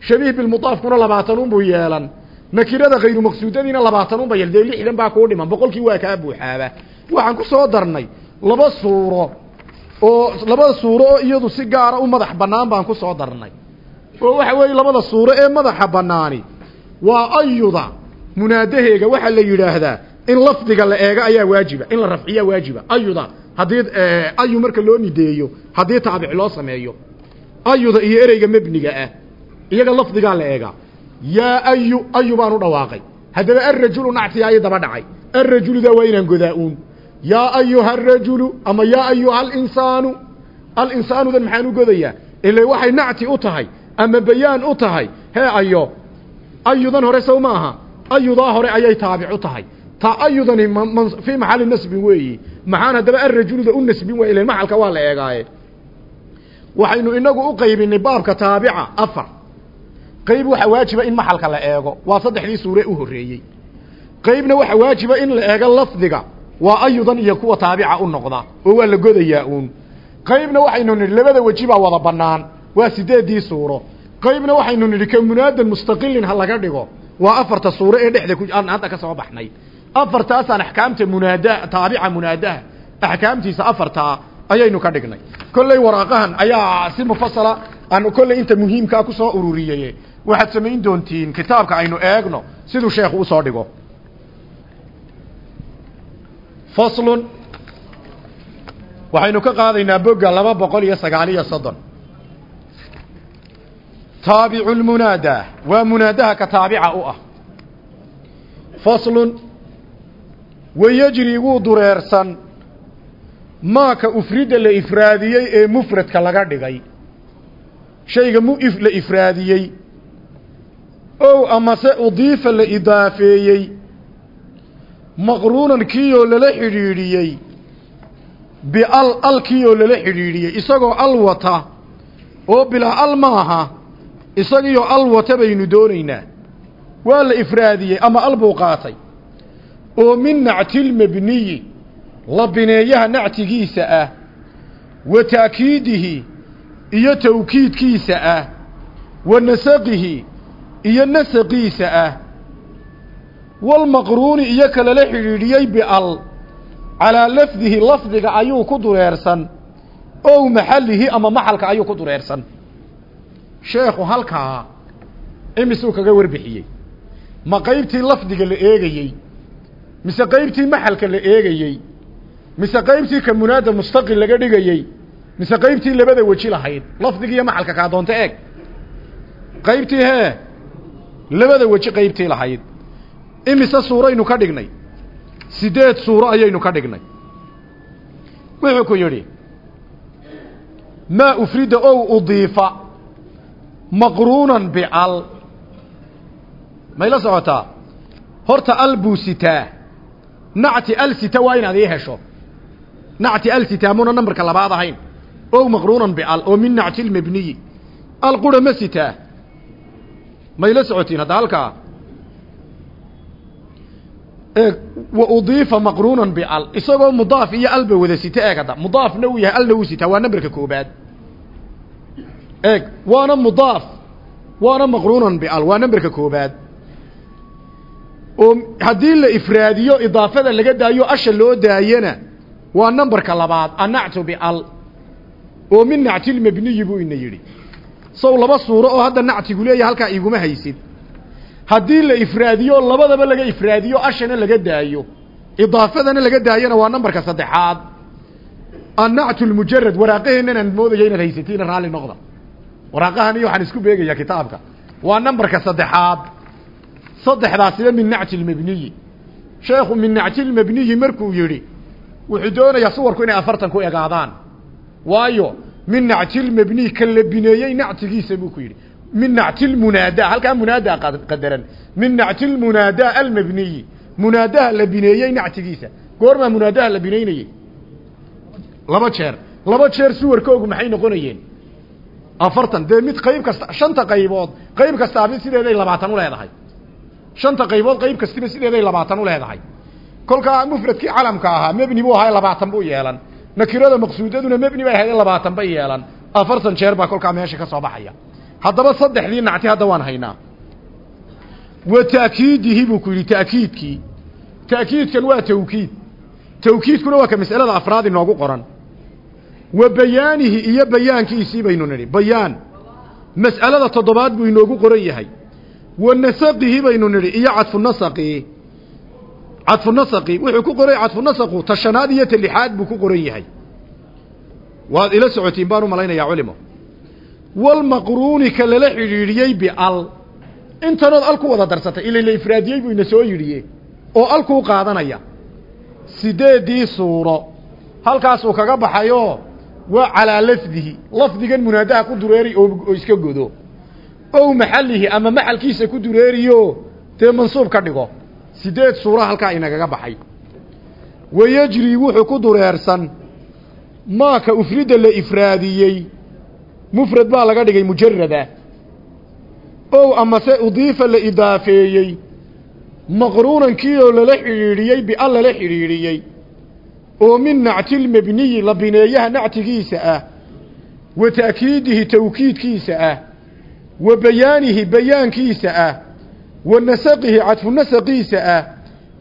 Speaker 1: Shabiih bilmudaafkuna labaatan unbuu yeelan. Nakirada khayru maqsuudadiina labaatan unba yeel dee lixdan baa kuu dhiman. Boqolkii waa kaa buuxaaba. Waxaan ku soo darnay laba suuro oo labada suuro oo iyadu si gaara u madax bannaan baan ku soo darnay waxa weeye labada suuro ee madaxa bannaani waa ayuda munaadaheega waxaa la yidhaahdaa in lafdiga la eego ayaa waajiba in la rafciyaa waajiba. Ayuda haddii ayu marka loo nideeyo haddii taabic loo sameeyo ayuda iyo ereyga mebniga ah iyaga lafdigaa la eegaa yaa ayu ayu baan u dhawaaqay. Haddaba arajulu nactiga ay daba dhacay. Arajuluda waa inaan godaa-uun yaa ayuha arajulu ama yaa ayuha alinsaanu alinsaanudan maxaan u godayaa? Ile waxay nacti u tahay ama bayaan u tahay. Hee ayo ayudan hore sow ma aha ayudaa hore ayay taabic u tahay. Ta ayudani fii maxali nasbin weeyi. Maxaan haddaba arajuluda u nasbin waay ilan maxalka waa la eegaaye. Waxaynu inagu u qaybinay baabka taabica afar. Qayb waxa waajiba in maxalka la eego. Waa saddexdii suure u horreeyey. Qaybna waxa waajiba in la eego lafdiga. Waa ayudan iyo kuwa taabica u noqda oo waa la godayaa uun. Qaybna waxaynu nidhi labada weji baa wada bannaan waa sideeddii suuro? Qaybna waxaynu nidhi ka munaadan mustaqilin ha laga dhigo. Waa afarta suuro ee dhexda aan hadda ka soo baxnay. Afartaasaan axkaamta munaada taabica munaadaha axkaamtiisa afartaa ayaynu ka dhignay. Kolley waraaqahan ayaa si mufasala aan kolley inta muhiimkaa ku soo ururiyey waxaad samayn doontiin kitaabka aynu eegno siduu sheekhu u soo dhigo. Faslun. Waxaynu ka qaadaynaa bogga laba boqol iyo sagaal iyo soddon taabicu lmunaadaa waa munaadaha ka taabica u ah faslun wayejri wuu dureersan maaka ufrida la ifraadiyey ee mufradka laga dhigay shayga mu la ifraadiyey ow amase udiifa la idaafeeyey maqruunan kiiyoo lala xidhiidhiyey bial al kiiyoo lala xidhiidhiyey isagoo al wata oo bilaa al maaha isagiyo al wata baynu doonaynaa. Waa la ifraadiyey ama al buu qaatay. Oo min nactilmabniyi la bineeyaha nactigiisa ah wa ta'kiidihi iyo tawkiidkiisa ah wa nasaqihi iyo nasaqiisa ah. Walmaqruuni iyo kalala xidhiidhiyey bial calaa lafdihi lafdiga ayuu ku dureersan ow maxallihi ama maxalka ayuu ku dureersan sheekhu halkaa imisuu kaga warbixiyey. Ma qaybtii lafdiga la eegayey? Mise qaybtii maxalka la eegayey? Mise qaybtii ka munaada mustaqil laga dhigayey? Mise qaybtii labada weji lahayd? Lafdiga iyo maxalka kaa doonta eeg. Qaybtii hee labada weji qaybtii lahayd. Imise suuraynu ka dhignay? Sideed suuro ayaynu ka dhignay. Wuxuu ku yidhi maa ufrida ow udiifa maqruunan bical may la socotaa horta al buu sitaa nacti al sita waa inaad ii hesho nacti al sitaa muna nambarka labaad ahayn ow maqruunan bical oo min nacti lmabniyi al qura ma sitaa may la socotiin hadda halkaa wa udiifa maqruunan bial isagoo mudaaf iyo alba wada sita eeg mudaafna uu yahay alna uu sitaa waa nambarka koobaad eeg waana mudaaf waana maqruunan bial waa nambarka koobaad. Oo haddii la ifraadiyo idaafada laga daayo asha loo daayana waa nambarka labaad annactu bial. Oo min nactilmabniyi buu ina yidhi. Sow laba suuro oo hadda nactigu leeyahay halkaa iguma haysid. Haddii la ifraadiyo labadaba laga ifraadiyo ashana laga daayo. Idaafadana laga daayona waa nambarka saddexaad. Annactu lmujarad waraaqaheennan aan moodaya inaad haysatiina raalli noqda waraaqahan iyo waxaan isku beegayaa kitaabka. Waa nambarka saddexaad. Saddexdaasiba min nacti lmabniyi sheekhu min nacti lmabniyi markuu yidhi wuxuu doonayaa suwarku inay afartan ku egaadaan. Waayo min nacti lmabniy ka la bineeyey nactigiisa buu ku yidhi. Min nacti lmunaada halkaa munaada qadaran. Min nacti lmunaada almabniyi. Munaadaha la bineeyey nactigiisa goormaa munaadaha la bineynayey laba jeer. Laba jeer suwarkoogu maxay noqonayeen afartan dee mid qayb kasta shanta qaybood qayb kastaaba sideeday labaatan u leedahay? Shanta qaybood qayb kastiba sideeday labaatan u leedahay? Kolkaa mufradkii calamka ahaa mebni buu ahaa labaatan buu yeelan. Nakirada maqsuudaduna mebni bay ahayd labaatan bay yeelan. Afartan jeer baa kolkaa meesha ka soo baxaya. Haddaba saddexdii nacti hadda waan haynaa. Wa ta'kiidihi buu ku yidhi ta'kiidkii. Ta'kiidkan waa tawkiid. Tawkiidkuna waa ka mas'alada afraad inoogu qoran wa bayaanihi iyo bayaankiisii baynu nidhi. Bayaan. Mas'alada toddobaad buu inoogu qoran yahay. Wa nasaqihi baynu nidhi iyo cadfu nasaqi. Cadfu nasaqi wuxuu ku qoray cadfu nasaqu ta shanaad iyo ta lixaad buu ku qoran yahay. Waad ila socotiin baan u malaynayaa culimo. Walmaqruuni ka lala xidhiidhiyey bial intanood al ku wada darsatay ila la ifraadiyey buu ina soo yidhiye oo al kuu qaadanaya. Sideeddii suuro? Halkaasuu kaga baxayoo waa calaa lafdihi. Lafdigan munaadaha ku dureeri oo iska godo. Ow maxallihi ama maxalkiisa ku dureeriyo dee mansuub ka dhigo. Sideed suura halkaa inagaga baxay. Wayejri wuxuu ku dureersan maaka ufrida la ifraadiyey. Mufrad baa laga dhigay mujarada ow amase udiifa la idaafeeyey. Maqruunankii oo lala xidhiidhiyey bial xidhiidhiyey oo min nactilmebniyi la bineeyaha nactigiisa ah wa ta'kiidihi tawkiidkiisa ah wa bayaanihi bayaankiisa ah wa nasaqihi cadfu nasaqiisa ah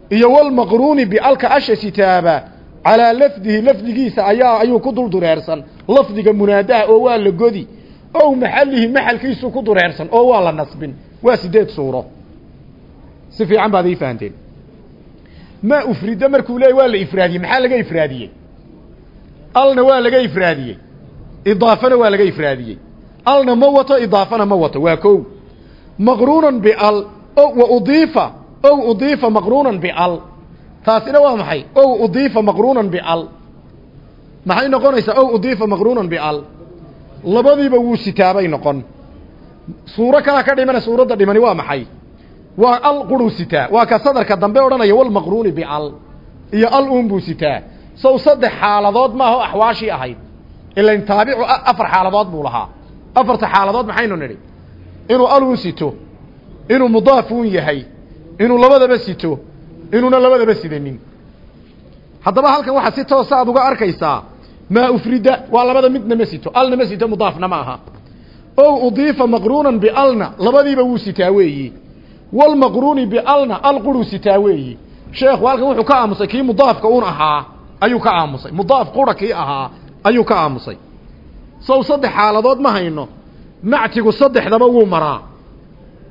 Speaker 1: iyo walmaqruuni bialka asha sitaaba calaa lafdihi lafdigiisa ayaa ayuu ku dul dureersan. Lafdiga munaadaha oo waa la godi ow maxallihi maxalkiisu ku dureersan oo waa la nasbin. Waa sideed suuro. Si fiican baad ii fahanteen ma ufrida markuu leeyay waa la ifraadiyey maxaa laga ifraadiyey? Alna waa laga ifraadiyey. Idaafana waa laga ifraadiyey. Alna ma wato idaafana ma wato. Waa kow. Maqruunan bial wa udiifa ow udiifa maqruunan bial. Taasina waa maxay? Ow udiifa maqruunan bial. Maxay noqonaysaa ow udiifa maqruunan bial? Labadiiba wuu sitaabay noqon. Suuro kalaa ka dhimana suuradda dhimani waa maxay waa al quruu sitaa waa ka sadarka dambe odhanaya walmaqruuni bial iyo al uun buu sitaa sow saddex xaaladood maaho axwaashii ahayd. Ilain taabicu afar xaaladood buu lahaa. Afarta xaaladood maxaynu nidhi? Inuu al uun sito inuu mudaafuun yahay inuu labadaba sito inuuna labadaba sidanin. Haddaba halkan waxaa si toosa aad uga arkaysaa maa ufrida waa labada midna ma sito. Alna ma sito mudaafna ma aha. Ow udiifa maqruunan bialna labadiiba wuu sitaa weeyi walmaqruuni bialna al quruu sitaa weeyi sheekhu halkan wuxuu ka aamusay kii mudaafka un ahaa ayuu ka aamusay mudaaf qura kii ahaa ayuu ka aamusay sow saddex xaaladood ma hayno nactigu saddexdaba wuu maraa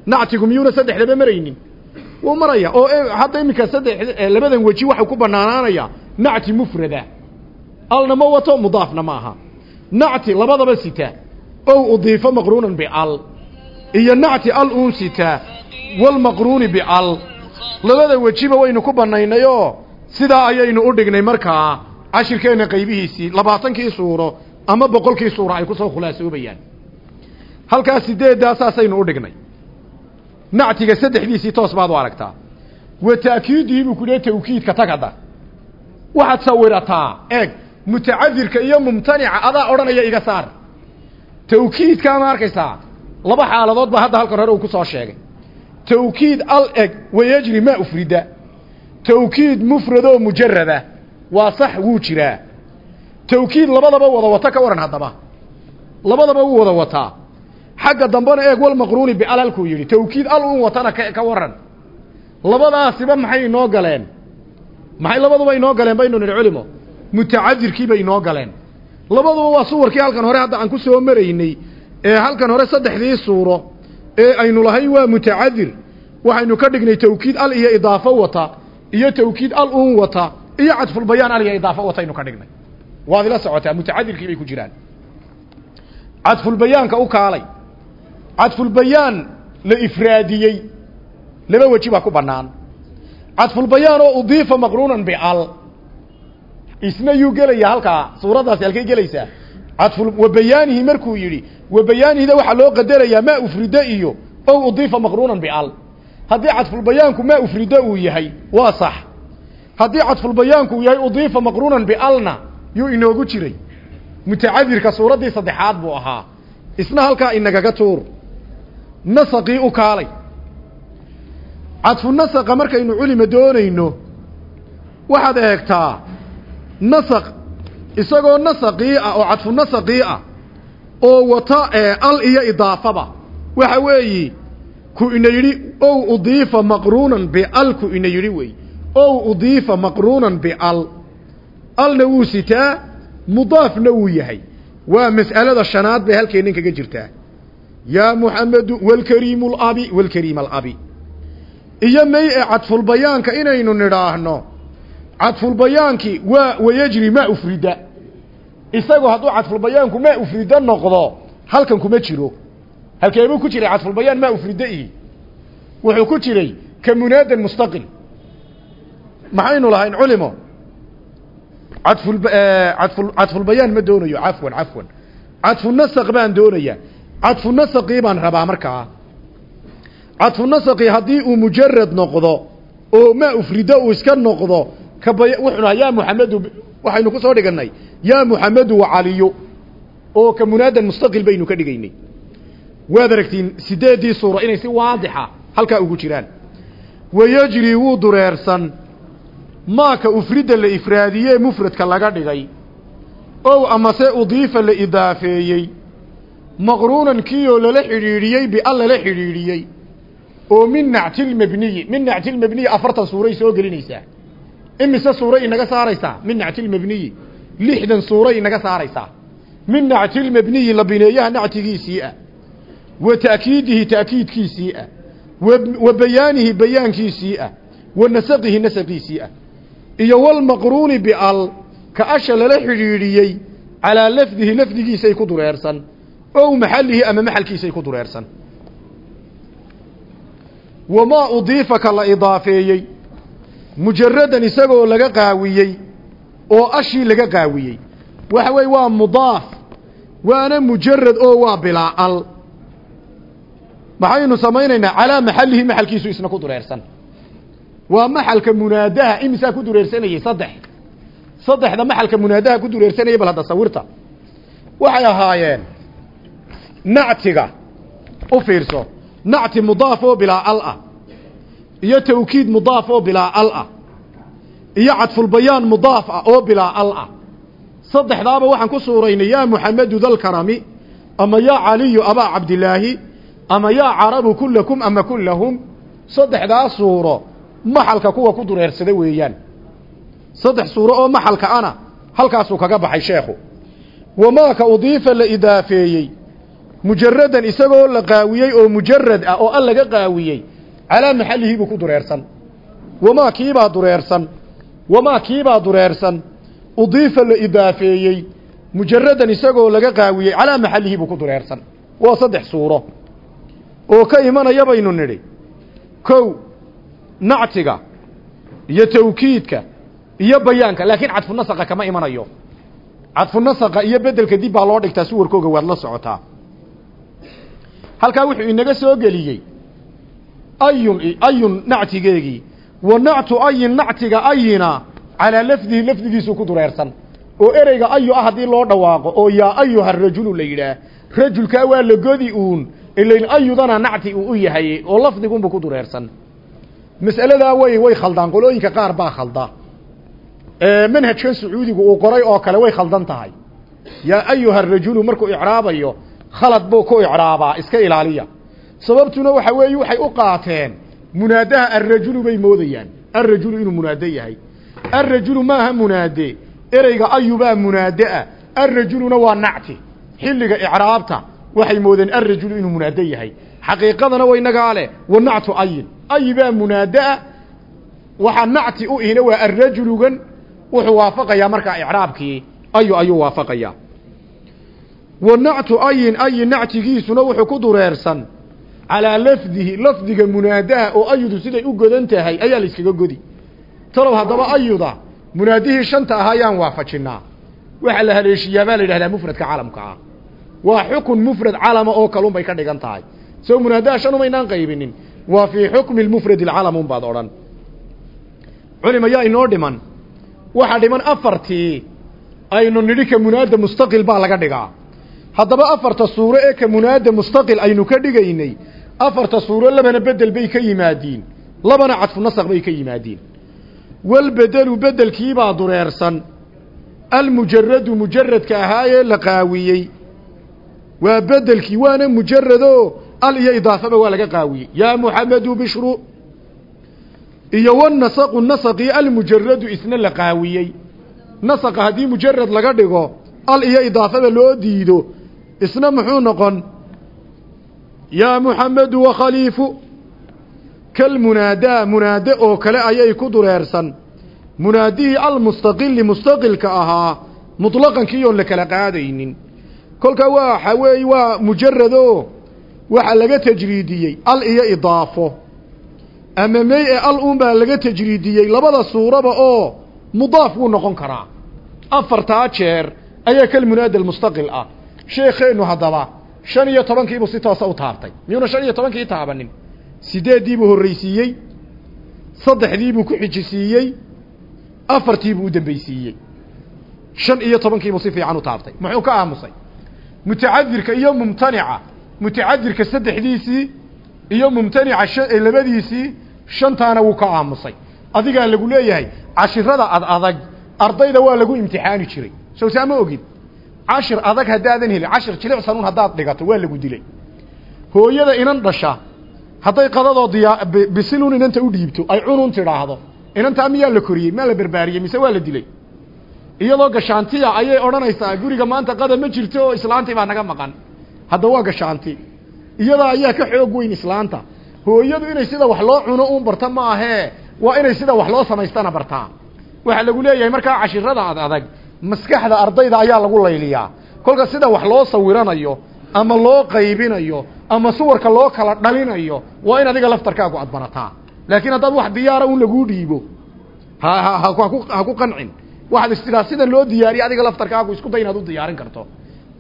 Speaker 1: nactigu miyuuna saddexdaba maraynin wuu maraya oo hadda iminka saddex labadan weji waxau ku banaanaanaya nacti mufrada alna ma wato mudaafna ma aha nacti labadaba sita ow udiifo maqruunan bial iyo nacti al uun sitaa walmaqruuni bial. Labada wejiba waynu ku banaynayoo sidaa ayaynu u dhignay markaa cashirkeenna qaybihiisii labaatankii suuro ama boqolkii suuro ay ku soo khulaasoobayaan. Halkaas sideeddaa saasaynu u dhignay. Nactiga saddexdiisii toos baad u aragtaa. Wa ta'kiidihii buu ku leey tawkiidka tagada waxaad sawirataa eeg mutacadirka iyo mumtanica adaa odhanaya iga saar. Tawkiidkaa ma arkaysaa laba xaaladood baa hadda halkan hore uu ku soo sheegay tawkiid al eg wayajri ma ufrida tawkiid mufradoo mujarada waa sax wuu jiraa tawkiid labadaba wada wata ka waran haddaba. Labadaba wuu wada wataa xagga dambena eeg walmaqruuni bial halkuu yidhi tawkiid al un watana ka waran labadaasiba maxay inoo galeen? Maxay labaduba inoo galeen baynu nidhi culimo? Mutacadirkiibay inoo galeen. Labaduba waa suwarkii halkan hore hadda aan ku soo maraynay ee halkan hore saddexdii suuro ee aynu lahayn waa mutacadir waxaynu ka dhignay tawkiid al iyo idaafo wata iyo tawkiid al un wata iyo cadfulbayaan al iyo idaafo wataynu ka dhignay. Waad ila socotaa mutacadirkii bay ku jiraan. Cadfulbayaanka u kaalay. Cadfulbayaan la ifraadiyey. Laba weji baa ku bannaan. Cadfulbayaan oo udiifa maqruunan bial isna yuu gelaya halkaa suuraddaasi halkay gelaysaa cadful wa bayaanihi markuu yidhi wa bayaanihida waxaa loo qadarayaa maa ufrida iyo ow udiifa maqruunan bial haddii cadfulbayaanku maa ufrida uu yahay waa sax. Haddii cadfulbayaanku uu yahay udiifa maqruunan bialna yuu inoogu jiray. Mutacadirka suuraddii saddexaad buu ahaa. Isna halkaa inagaga tuur. Nasaqii u kaalay. Cadfu nasaqa markaynu culima doonayno waxaad eegtaa nasaq isagoo nasaqii ah oo cadfu nasaqii ah oo wata al iyo idaafaba. Waxa weeyi ku ina yidhi ow udiifa maqruunan bial ku ina yidhi wey. Ow udiifa maqruunan bial. Alna wuu sitaa mudaafna wuu yahay. Waa mas'alada shanaad bay halkeennan kaga jirtaa. Yaa muxamedu walkariimu labi walkariim alabi iyo may e cadfulbayaanka inaynu nidhaahno cadfulbayaankii waa wayajri ma ufrida isagoo hadduu cadfulbayaanku ma ufrida noqdo halkan kuma jiro. Halkeebuu ku jiray cadfulbayaan ma ufrida ihi wuxuu ku jiray ka munaadan mustaqil. Maxaynu lahayn culimo. Cadful cadfulbayaan ma doonayo. Cafwan cafwan. Cadfunasaq baan doonayaa. Cadfunasaqii baan rabaa markaa. Cadfunasaqii haddii uu mujarad noqdo oo ma ufrido uu iska noqdo kabay wuxuu yaa muxamedu waxaynu ku soo dhiganay yaa muxamedu wacaliyo oo ka munaadan mustaqil baynu ka dhigaynay. Waad aragtiin sideeddii suuro inay si waadixa halkaa ugu jiraan. Wayajri wuu dureersan. Maaka ufrida la ifraadiyee mufradka laga dhigay? Ow amase udiifa la idaafeeyey? Maqruunan kiioo lala xidhiidhiyey bial lala xidhiidhiyey? Oo min nactilmabniyi min nactilmabniyi afartan suuray soo gelinaysaa imise suuray inaga saaraysaa min nactilmabniyi lixdan suuray inaga saaraysaa min nactilmabniyi la bineeyaha nactigiisii ah. Wa ta'kiidihi ta'kiidkiisii ah. Wa bayaanihi bayaankiisii ah. Wa nasaqihi nasaqiisii ah. Iyo walmaqruuni bial ka asha lala xidhiidhiyey calaa lafdihi lafdigiisay ku dureersan ow maxallihi ama maxalkiisay ku dureersan. Wamaa udiifa ka la idaafeeyey mujaradan isagoo laga qaawiyey oo ashii laga qaawiyey. Waxa weeye waa mudaaf waana mujarad oo waa bilaa maxaynu samaynaynaa calaa maxallihi maxalkiisu isna ku dureersan. Waa maxalka munaadaha imisaa ku dureersanayey saddex? Saddexda maxalka munaadaha ku dureersanayay bal hadda sawirta. Waxay ahaayeen nactiga u fiirso nacti mudaaf oo bilaa ah iyo tawkiid mudaaf oo bilaa al ah iyo cadfulbayaan mudaaf ah oo bilaa al ah. Saddexdaaba waxaan ku suuraynay yaa muxamedu dalkarami ama yaa caliyu abaa cabdilaahi ama yaa carabu kullakum ama kullahum saddexdaa suuro maxalka kuwa ku dureersada weeyaan. Saddex suuro oo maxalka ana halkaasuu kaga baxay sheekhu. Wamaaka udiifa la idaafeeyey mujaradan isagoo la qaawiyey oo mujarad ah oo al laga qaawiyey calaa maxallihi buu ku dureersan. Wamaa kiibaa dureersan. Wamaa kiibaa dureersan. Udiifa la idaafeeyey. Mujaradan isagoo laga qaawiyey calaa maxallihi buu ku dureersan. Waa saddex suuro. Oo ka imanaya baynu nidhi. Kow nactiga iyo tawkiidka iyo bayaanka. Laakiin cadfunasaqa kama imanayo. Cadfunasaqa iyo bedelka dib baa loo dhigtaa suwarkooga waad la socotaa. Halkaa wuxuu inaga soo geliyey ayun ayun nactigeegii wa nactu ayin nactiga ayina calaa lafdihi lafdigiisu ku dureersan. Oo ereyga ayu ah haddii loo dhawaaqo oo yaa ayuha rajulu la yidhaah rajulkaa waa la godi uun ilayn ayudana nacti uu u yahay oo lafdigunba ku dureersan. Mas'aladaa way way khaldaan qolooyinka qaar baa khalda. Manhajkan sacuudigu uu qoray oo kale way khaldan tahay. Yaa ayuha rajulu markuu icraabayo khalad buu ku icraabaa iska ilaaliya sababtuna waxa weeye waxay u qaateen munaadaha arrajulu bay moodayaan. Arrajulu inuu munaade yahay. Arrajulu maaha munaade? Ereyga ayubaa munaadeah arrajuluna waa nacti. Xilliga icraabta waxay moodeen arrajulu inuu munaade yahay. Xaqiiqadana wa inagaa leh wa nactu ayin ayibaa munaadeah waxaa nacti u ihina waa arrajulugan. Wuxuu waafaqayaa markaa icraabkii. Ayu ayuu waafaqayaa. Wa nactu ayin ayin nactigiisuna wuxuu ku dureersan calaa lafdihi lafdiga munaadaha oo ayudu siday u godan tahay ayaa la iskaga godi. Talow haddaba ayuda munaadihii shanta ah ayaan waafajinaa waxaa la haleeshiyaa baa la yidhahdaa mufradka calamka ah. Waa xukun mufrad calama oo kalun bay ka dhigan tahay. Soo munaadaha shan umaynaan qaybinin waa fii xukmi lmufrad alcalamun baad odhan. Culima yaa inoo dhiman. Waxaa dhiman afartii aynu nidhi ka munaada mustaqil baa laga dhigaa. Haddaba afarta suuro ee ka munaada mustaqil aynu ka dhigaynay afarta suuro labana bedel bay ka yimaadiin labana cadfu nasaq bay ka yimaadiin walbedelu bedelkiibaa dureersan. Almujaradu mujaradka ahaayee la qaawiyey. Waa bedelkii waana mujarado al iyo idaafaba waa laga qaawiyey. Yaa muxamedu bishru. Iyo wanasaqu nasaqii almujaradu isna la qaawiyey. Nasaqa haddii mujarad laga dhigo al iyo idaafaba loo diido isna muxuu noqon yaa muxamedu wakhaliifu kalmunaadaa munaade oo kale ayay ku dureersan. Munaadihii almustaqili mustaqilka ahaa muطlaqankii oon la kala qaadaynin. Kolka waxa weeye waa mujarado waxa laga tajriidiyey al iyo idaafo. Ama mey e al un baa laga tajriidiyey labada suuraba oo mudaaf wuu noqon karaa. Afartaa jeer ayaa kalmunaada almustaqil ah. Sheekheenu haddaba shan iyo tobankiibuu si toosa u taabtay. Miyuuna shan iyo tobankii taabanin? Sideeddiibuu horreysiiyey saddexdiibuu ku xijisiiyey afartiibuu u dambaysiiyey. shan iyo tobankiibuu si fiican u taabtay. Muxuu ka aamusay? Mutacadirka iyo mumtanica. Mutacadirka saddexdiisii iyo mumtanica labadiisii shantaana wuu ka aamusay. Adigaa lagu leeyahay cashirada ad adag ardayda waa lagu imtixaani jiray. Sow saa ma ogid cashir adag haddaadan helin. Cashir jilicsanuun haddaad dhigato waa lagu dilay. Hooyada inan dhasha hadday qadadoo diyaa bisilun inanta u dhiibto ay cunun tidhaahdo. Inantaa miyaa la koriyey maa la barbaariyey mise waa la dilay. Iyadoo gashaantiya ayay odhanaysaa guriga maanta qada ma jirto oo islaantii baa naga maqan. Hadda waa gashaanti. Iyadaa ayaa ka xoog weyn islaanta. Hooyadu inay sida wax loo cuno uun barta ma ahee waa inay sida wax loo samaystana bartaa. Waxaa lagu leeyahay markaa cashirada ad adag maskaxda ardayda ayaa lagu layliyaa. Kolka sida wax loo sawiranayo ama loo qaybinayo ama suwarka loo kala dhalinayo waa in adiga laftarkaagu aad barataa. Laakiin haddaad wax diyaara un laguu dhiibo ha ku qancin. Waxaad istiraa sidan loo diyaariye adiga laftarkaagu isku day inaad u diyaarin karto.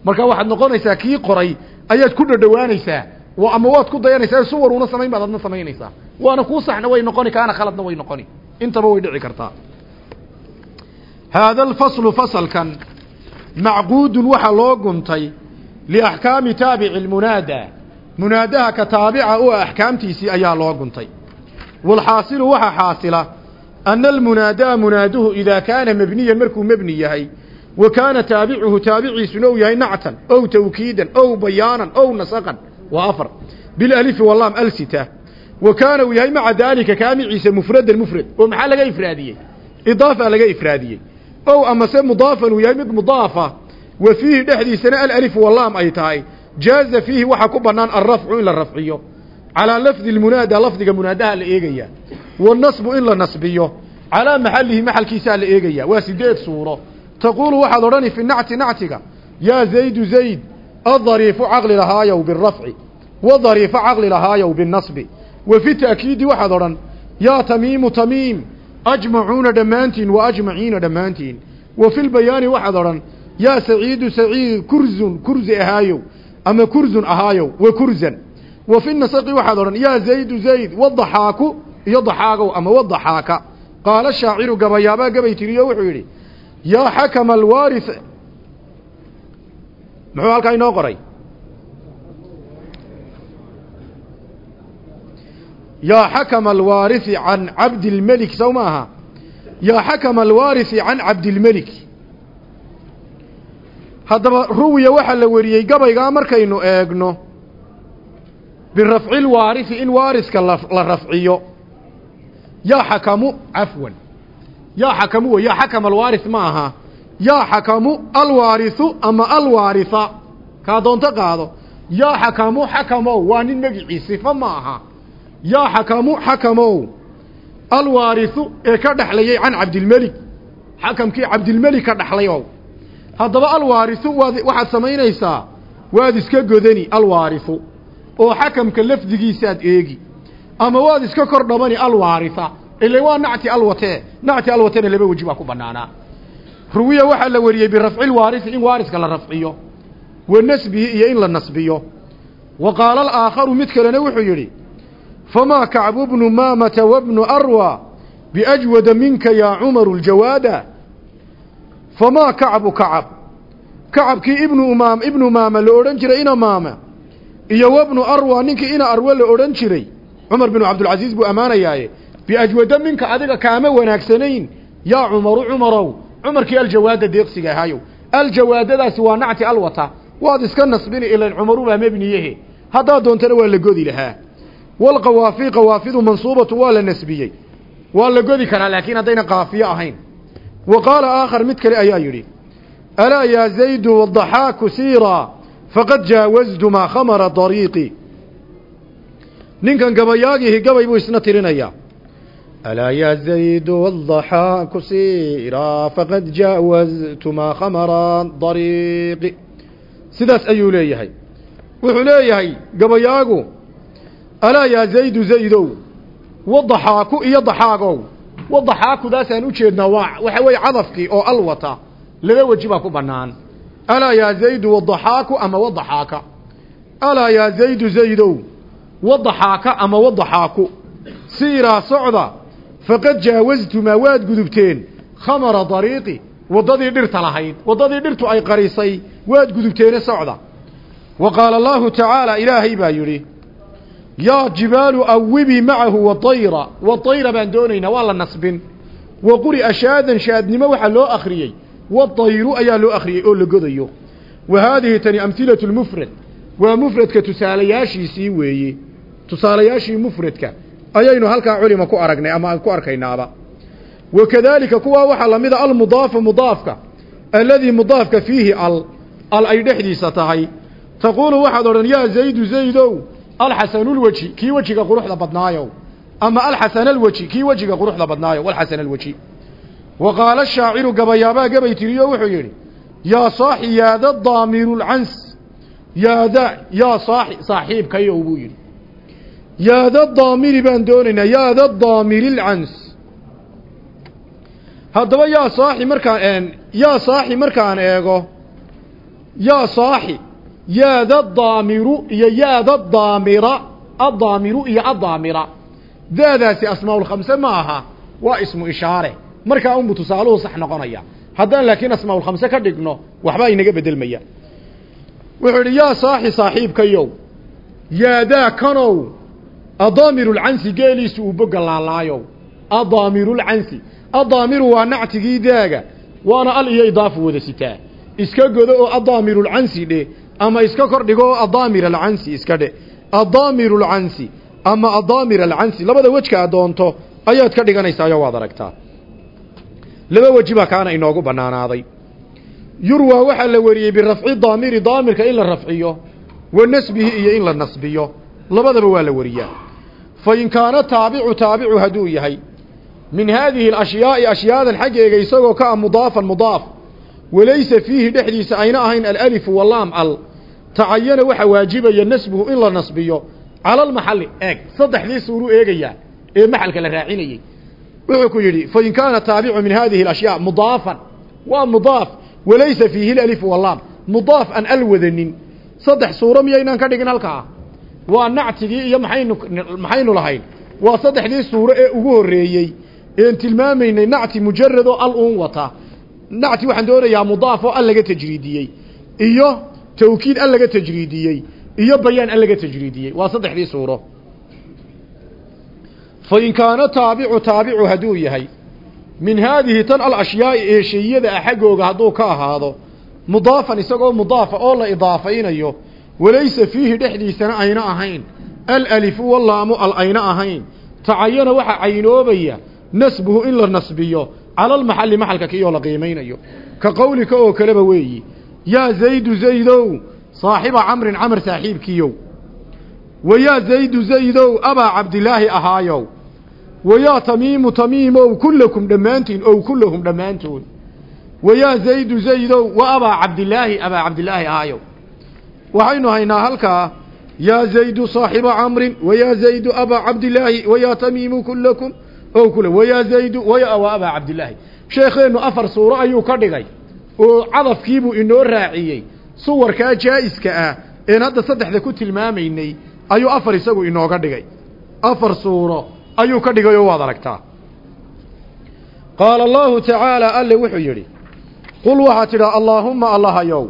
Speaker 1: Marka waxaad noqonaysaa kii qoray ayaad ku dhadhawaanaysaa ama waad ku dayanaysaa suwar una samayn baad adna samaynaysaa. Waana kuu saxna way noqoni kaana khaladna way noqoni. Intaba way dhici kartaa haada alfaslu fasalkan macquudun waxaa loo guntay liaxkaami taabici lmunaada munaadaha ka taabica u axkaamtiisii ayaa loo guntay walxaasilu waxaa xaasila ana almunaadaa munaaduhu idaa kaana mebniyan markuu mebni yahay wa kaana taabicuhu taabiciisuna ou yahay nactan ow tawkiidan ow bayaanan ow nasaqan waa afar bilalifi walaam alsita wa kaana uu yahay maca daalika kaamiciisa mufradan mufrad oo maxaa laga ifraadiyey idaafa laga ifraadiyey ow amase mudaafan uu yahay mid mudaafa wa fiihi dhexdiisana alalifu walaam ay tahay. Jaaza fiihi waxaa ku bannaan alrafcu in la rafciyo. Calaa lafdi lmunaada lafdiga munaadaha la eegaya. Wanasbu in la nasbiyo. Calaa maxalihi maxalkiisaa la eegaya. Waa sideed suuro. Taquulu waxaad odhani fi nacti nactiga. Yaa zaydu zayd adariifu caqli lahaayow birafci wadariifa caqli lahaayow binasbi wa fi waxaad odhan yaa tamiimu tamiim ajmacuuna dhammaantiin wa ajmaciina dhammaantiin wa fi lbayaani waxaad odhan yaa saciidu saciid kurzun kurzi ahaayow ama kurzun ahaayow wa kurzan wa fi nasaqi waxaad odhan yaa zaydu zayd wadaxaaku iyo daxaagow ama wadaxaaka qaala shaaciru gabayaabaa gabay tiriyo wuxuu yidhi yaa xakama alwaarith muxuu halkaa inoo qoray yaa xakama alwaarithi can cabdilmelik sow ma aha yaa xakama alwaarithi can cabdilmelik haddaba ruwiya waxaa la wariyey gabaygaa markaynu eegno birafci lwaarithi in waariska la rafciyo yaa xakamu cafwan yaa xakamu wey yaa xakama alwaarith ma aha yaa xakamu alwaarihu ama alwaaritha kaa doonto qaado yaa xakamu xakamow waa nin magicii sifa ma aha yaa xakamu xakamow alwaarihu ee ka dhexlayay can cabdilmelik xakamkii cabdilmelik ka dhexlayow haddaba alwaarihu waad waxaad samaynaysaa waad iska godani alwaarihu oo xakamka lafdigiisaad eegi. Ama waad iska kor dhabani alwaaritha ila waa nacti alwatee nacti alwatena laba weji baa ku banaanaa ruwiya waxaa la wariyey birafci lwaarithi in waariska la rafciyo wa nasbihi iyo in la nasbiyo. Wa qaala alaakharu mid kalena wuxuu yidhi famaa kacbu bnu maamata wabnu arwa biajwada minka yaa cumaru ljawaada famaa kacbu kacab kacabkii ibnu umaam ibnu maama la odhan jiray ina maama iyo wabnu arwa ninkii ina arwe la odhan jiray cumar binu cabdilcasiis buu ammaanayaaye biajwada minka adiga kaama wanaagsanayn yaa cumaru cumarow cumarkii aljawaada deeqsiga ahaayow aljawaadadaasi waa nacti alwata waad iska nasbini ilan cumaru baa mebniyehe haddaad doontana waa la godi lahaa walqawaafi qawaafidu mansuubatu waa la nasbiyey. Waa la godi karaa laakiin haddayna qaafiyo ahayn. Wa qaala aakhar mid kale ayaa yidhi alaa yaa zaydu wadaxaaku siiraa faqad jaawaztu maa khamara dariiqi. Ninkan gabayaagihi gabay buu isna tirinayaa. Alaa yaa zaydu wadaxaaku siiraa faqad jaawaztu maa khamara dariiqi. Sidaas ayuu leeyahay. Wuxuu leeyahay gabayaagu alaa yaa zaydu zaydow? Wadaxaaku iyo daxaagow. Wadaxaakudaasaan u jeednaa waa waxa weeye cadafkii oo al wata laba weji baa ku bannaan. Alaa yaa zaydu wadaxaaku ama wadaxaaka alaa yaa zaydu zaydow? Wadaxaaka ama wadaxaaku siiraa socda faqad jaawaztumaa waad gudubteen. Khamara dariiqi waddadii dhirta lahayd. Waddadii dhirtu ay qarisay waad gudubteene socda. Wa qaala allaahu tacaala ilaahay baa yidhi yaa jibaalu awibii macahu waayra waayra baan doonaynaa waa la nasbin. Wa quri'a shaadan shaadnimo waxaa loo akhriyey. Waayru ayaa loo akhriyey oo la godayo. Wa haadihi tani amhilatu lmufrad. Waa mufradka tusaalayaashiisii weeye. Tusaalayaashii mufradka. Ayaynu halkaa culima ku aragnay ama ku arkaynaaba. Wa kadaalika kuwaa waxaa la mida almudaafu mudaafka. Alladii mudaafka fiihi al. Al ay dhexdiisa tahay. Taquulu waxaad odhan yaa zaydu zaydow alxasanulweji kii wejiga quruxda badnaayow ama alxasan alweji kii wejiga quruxda badnaayow alxasan alweji wa qaala shaaciru gabayaabaa gabay tiriyo wuxuu yidhi yaa saaxi yaada daamiru lcans yaada yaa saaxi saaxiibkayow buu yidhi. Yaada daamiri baan doonaynaa yaada daamiri lcans haddaba yaa saaxi markaan yaa saaxi markaan eego yaa saaxi yaada daamiru iyo yaada daamira addaamiru iyo addaamira daadaasi asmaaulkhamse ma aha waa ismu ishaare. Markaa unbu tusaaluhu sax noqonaya haddaan laakiin asmaaulkhamse ka dhigno waxbaa inaga bedelmaya wuxuu idhi yaa saaxi saaxiibkayow yaadaa kanow adaamirulcansi geeliisu uu boga laalaayow adaamirulcansi addaamiru waa nactigii daaga waana al iyo idaafu wada sitaa. Iska godo oo adaamirulcansi dhe ama iska kor dhigo adaamir alcansi iska dhe. Adaamirulcansi ama adaamir alcansi labada wejka doonto ayaad ka dhiganaysaayoo waad aragtaa. Laba weji kaana inoogu bannaanaaday. Yurwaa waxaa la wariyey birafci daamiri daamirka in la rafciyo wa nasbihi iyo in la nasbiyo. Labadaba waa la wariyaa. Fa in kaana taabicu taabicu hadduu yahay min haadihi alashyaai ashyaadan xaggeega isagoo ka ah mudaafan mudaaf walaysa fiihi dhexdiisa ayna ahayn alalifu walaam al. Tacayana waxaa waajibaya nasbuhu in la nasbiyo. Cala almaxalli eeg. Saddexdii suuruu eegayaa ee maxalka la raacinayey wuxuu ku yidhi fain kaana taabicu min hadihi alashyaa mudaafan. Waa mudaaf. Walaysa fiihi alalifu walaam mudaaf aan al wadanin saddex suuro miyaynaan ka dhigin halkaa? Waa nactigii iyo maxaynu maxaynu lahayn. Waa saddexdii suuro ee ugu horreeyey. Een tilmaamaynay nacti mujarad al uun wata nacti waxaan doonayaa mudaaf oo al laga tajriidiyey iyo tawkiid al laga tajriidiyey iyo bayaan al laga tajriidiyey. Waa saddexdii suuro. Fa in kaana taabicu taabicu hadduu yahay min haadihi tan alashyaai ee shayada ah xaggooga hadduu ka ahaado mudaafan isagoo mudaafa oo la idaafaynayo walaysa fiihi dhexdiisana ayna ahayn. Alalifu walaamu al ayna ahayn. Tacayana waxaa caynoobaya nasbuhu in la nasbiyo cala almaxalli maxalka kiyoo la qiimaynayo. Ka qowlika oo kaleba weeyi yaa zaydu zaydow saaxiba camrin camar saaxiibkiyow wa yaa zaydu zaydow abaa cabdilaahi ahaayow. Wa yaa tamiimu tamiimow kullakum dhammaantiin ow kullahum dhammaantood. Wa yaa zaydu zaydow wa abaa cabdilaahi abaa cabdilaahi ahaayow. Waxaynu haynaa halkaa yaa zaydu saaxiba camrin wa yaa zaydu abaa cabdilaahi wa yaa tamiimu kullakum ow kula wa yaa zaydu wa wa abaa cabdilaahi sheekheennu afar suuro ayuu ka dhigay. Oo cadafkiibuu inoo raaciyey. Suwarkaa jaa'iska ah een hadda saddexda ku tilmaamaynay ayuu afar isagu inooga dhigay. Afar suuro ayuu ka dhigay oo waad aragtaa. Qaala allaahu tacaala alle wuxuu yidhi qul waxaad tidhaa allaahumma allahayow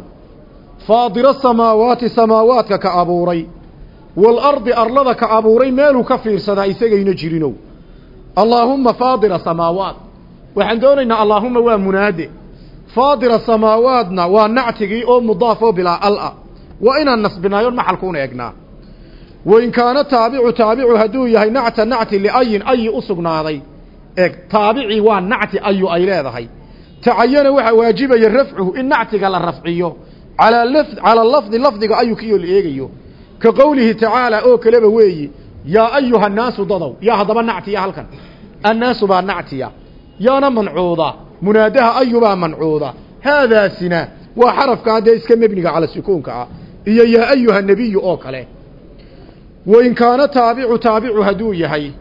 Speaker 1: faadira asamaawaati samaawaadka ka abuuray waalardi arlada ka abuuray meeluu ka fiirsadaa isagayna jirinow allaahumma faadira samaawaat waxaan doonaynaa allaahuma waa munaade. Faadira samaawaatna waa nactigii oo mudaaf oo bilaa al-a. Waa inaan nasbinaayoon maxalkuuna eegnaa. Wain kaana taabicu taabicu hadduu yahay nacta nacti liayin ayi u sugnaaday. Eeg taabicii waa nacti ayu ay leedahay. Tacayana waxaa waajibaya rafcuhu in nactiga la rafciyo. Calaa laf calaa lafdi lafdiga ayu kiyoo la eegayo. Ka qowlihi tacaala oo kaleba weeyi yaa ayuha annaasu dadow yaa haddaba nactiya halkan. Annaasu baa nactiya. Yaana mancuuda. Munaadaha ayubaa mancuuda. Haadaasina waa xarafkaa dee iska mebniga cala sukuunka ah. Iyo yaa ayuha nebiyu oo kale. Wain kaana taabicu taabicu hadduu yahay.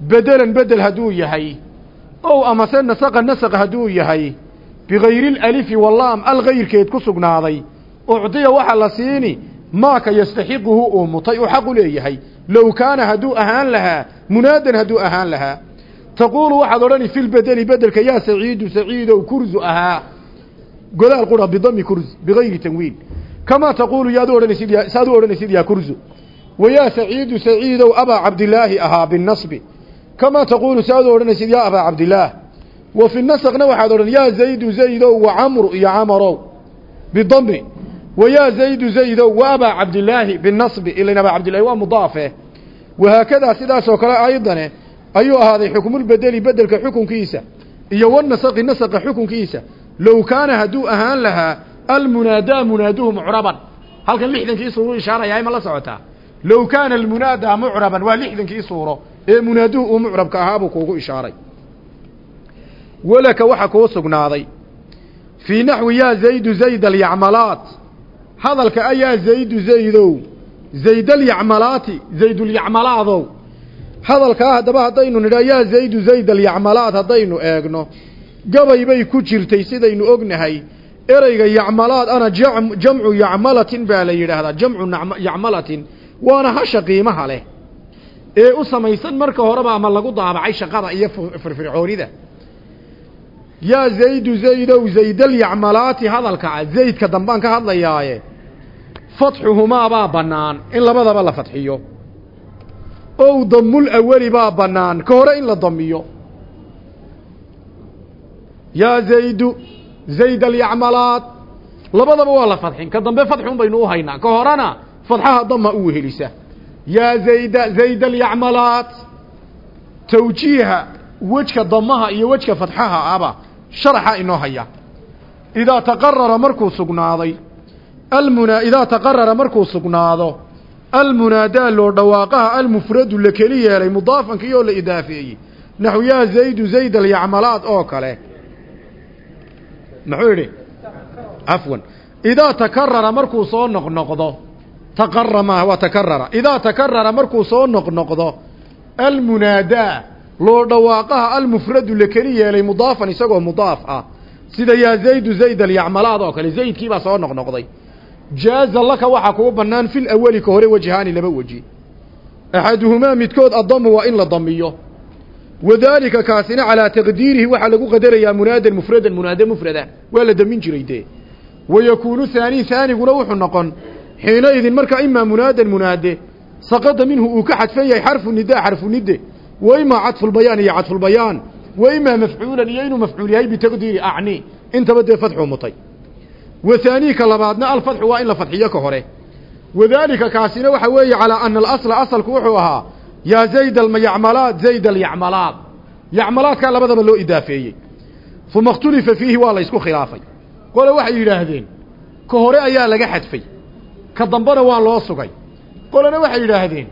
Speaker 1: Bedelan bedel hadduu yahay. Ow amase nasaqa nasaq hadduu yahay. Bigayri lalifi walaam al kayrkeed ku sugnaaday. Ucdiya waxaa la siini maaka yastaxiquhu uu mutay uu xaq u leeyahay low kaana hadduu ahaan lahaa munaadan hadduu ahaan lahaa taquulu waxaad odhani fi lbedeli bedelka yaa saciidu saciidow kurzu ahaa godaal qura bidami kurz bigayri tanwiin kamaa taquulu yaad odhanaysid saad u odhanaysid yaa kurzu wayaa saciidu saciidow abaa cabdilaahi ahaa binasbi kamaa taquulu saad u odhanaysid yaa abaa cabdilaah wa fi nasqna waxaad odhan yaa zaydu zaydow wa camru iyo camarow bidami wayaa zaydu zaydow wa abaa cabdilaahi binasbi ilan abaa cabdillahi waa mudaafe wahaakadaa sidaasoo kale aydane ayuu ahaaday xukmulbedeli bedelka xukunkiisa iyo wanasaqi nasaqa xukunkiisa low kaana hadduu ahaan lahaa almunaadaa munaaduhu mucraban halkan lixdankii suuru ishaarayaa ma la socotaa low kaana almunaadaa mucraban waa lixdankii suuro ee munaaduhu uu mucrabka ahaabuu kuugu ishaaray walaka waxa kuu sugnaaday fii naxwi yaa zaydu zayd alyacmalaat hadalka ayaa zaydu zaydow zaydalyacmalaati zaydulyacmalaadow hadalkaa haddaba haddaynu nidhaa yaa zaydu zayd alyacmalaat haddaynu eegno. Gabay bay ku jirtay sidaynu ognahay ereyga yacmalaad ana jamcu yacmalatin baa la yidhaahdaa jamcu yacmalatin waana hasha qiimaha leh. Ee u samaysan marka horeba ama lagu daabacay shaqada iyo firfircoonida yaa zaydu zaydow zaydalyacmalaati hadalka ah. Zaydka dambaan ka hadlayaaye fatxuhumaabaa bannaan. In labadaba la fadxiyo ow damul aweli baa bannaan. Ka hore in la damiyo yaa zaydu zayd alyacmalaat labadaba waa la fadxin ka dambe fadxun baynu u haynaa. Ka horena fadxaha dama u wehelisa yaa zayda zayd alyacmalaat tawjiiha wejka damaha iyo wejka fadxaha sharaxa inoo haya. Idaa taqarara markuu sugnaaday almunaa idaa taqarara markuu sugnaado almunaadaa loo dhawaaqaha almufradu la keli yeelay mudaafankii oo la idaafeeyey. Naxu yaa zaydu zayd alyacmalaad oo kale. Muxuu yidhi? Cafwan idaa takarara markuu soo noqnoqdo taqara maaha waa takarara idaa takarara markuu soo noqnoqdo almunaadaa loo dhawaaqaha almufradu la keli yeelay mudaafan isagoo mudaaf ah. Sida yaa zaydu zayd alyacmalaad oo kale zaydkiibaa soo noqnoqday. Jaaza laka waxaa kugu bannaan fil awali ka hore wajhaani laba weji. Axaduhumaa midkood addamu waa in la damiyo wadaalika kaasina calaa taqdiirihi waxaa lagu qadarayaa munaadan mufradan munaade mufrada. Waa la damin jiray dee. Wayakuunu haani haaniguna wuxuu noqon xiinaidin marka imaa munaadan munaade saqada minhu uu ka xadfan yahay xarfu nidaa xarfu nide wa imaa cadfulbayaan iyo cadfulbayaan wa imaa mafcuulan iyo inuu mafcuul yahay bitaqdiiri acni. Intaba dee fadxuu mutay. Wa haaniika labaadna alfadxu waa in la fadxiyo ka hore. Wadaalika kaasina waxa weeye calaa ana alasla asalku wuxuu ahaa yaa zayd alyacmalaad zayd alyacmalaad yacmalaadkaa labadaba loo idaafeeyey. Uma اkhtulifa fiihi waa la ysku khilaafay. Qole waxay yidhaahdeen ka hore ayaa laga xadfay. Ka dambena waa loo sugay. Qolena waxay yidhaahdeen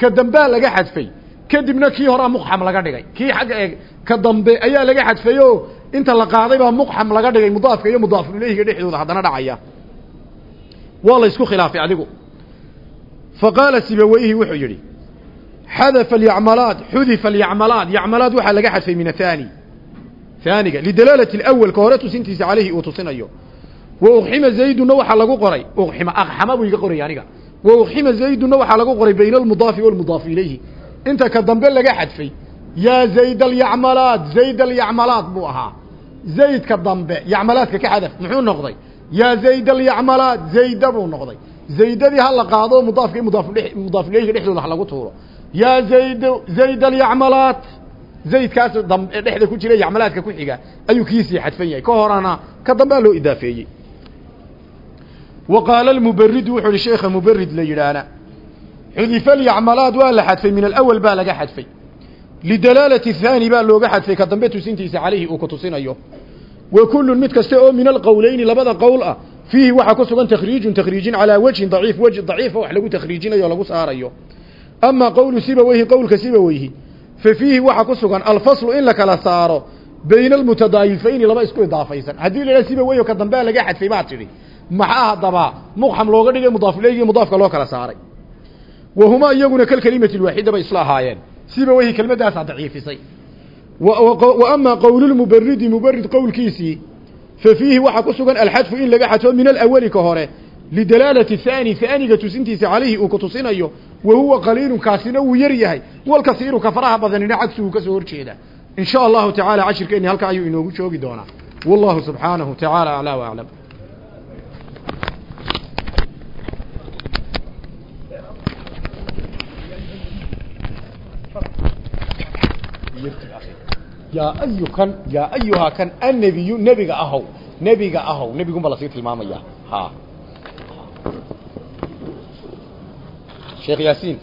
Speaker 1: ka dambaa laga xadfay kadibna kii horea muqxam laga dhigay. Kii xagga eeg ka dambe ayaa laga xadfay oo inta la qaaday baa muqxam laga dhigay mudaafka iyo mudaafun ilayhiga dhexdooda haddana dhacaya. Waa la ysku khilaafay adigu. Fa qaala sibaweyhi wuxuu yidhi xadafa alyacmalaad xudifa alyacmalaad yacmalaad waxaa laga xadfay min athaani haaniga lidalaalati alawal ka hore tusintiisa caleyhi uu tusinayo. Wa uqxima zayduna waxaa lagu qoray. Uqxima aqxama buu iga qoraya aniga. Wa uqxima zayduna waxaa lagu qoray bayna almudaafi walmudaafi ilayhi inta ka dambe laga xadfay yaa zayd alyacmalaad zayd alyacmalaad buu ahaa. Zaydka dambe yacmalaadka ka xadaf muxuu noqday? Yaa zayd alyacmalaad zayda buu noqday. Zaydadii ha la qaado mudaafka mudaaf mudaaf ilayhiga dhexdooda ha lagu tuuro. Yaa zayd zayd alyacmalaat zaydkaas dhexda ku jira yacmalaadka ku xiga ayuu kiisii xadfan yahay. Ka horana ka dambea loo idaafeeyey. Wa qaala almuberidu wuxuu ihi sheekha muberid la yidhaahna xudifa alyacmalaad waa la xadfay min alawal baa laga xadfay. Lidalaalati haani baa looga xadfay ka dambe tusintiisa calayhi uu ku tusinayo. Wa kullun mid kasta oo min alqowleyni labada qowl ah fiihi waxaa ku sugan takhriijun takhriijin calaa wejhin daciif weji daciifa wax lagu takhriijinayo o lagu saarayo. Amaa qowlu sibaweyhi qowlka sibaweyhi fa fiihi waxaa ku sugan alfaslu in la kala saaro bayna almutadaayifayni laba isku idaafaysan. Haddii la idhaha sibaweyho ka dambea laga xadfay baa tidhi maxaa haddaba? Muqxam looga dhigay mudaafileygi mudaafka loo kala saaray wa humaa iyaguna kalkelimati lwaaxida bay isla ahaayeen sibaweyhi kelmaddaasaa daciifisay wa amaa qowlulmuberidi muberid qowlkiisii fa fiihi waxaa ku sugan alxadfu in laga xadfo min alawali ka hore lidalaalati haani haaniga tusintiisa calayhi uu ku tusinayo wa huwa qaliilun kaasina wuu yar yahay walkasiiru ka faraha badanina cagsugu ka soo horjeeda in sha allahu tacaala cashirkeenni halkaa ayuu inoogu joogi doonaa wallahu subxaanahu tacaala aclaa wa yaa ayu kan yaa ayuhaa kan annebiyu nebiga ahow nebiga ahow nebigunba la sii tilmaamaya. Ha. Sheekh yaasiin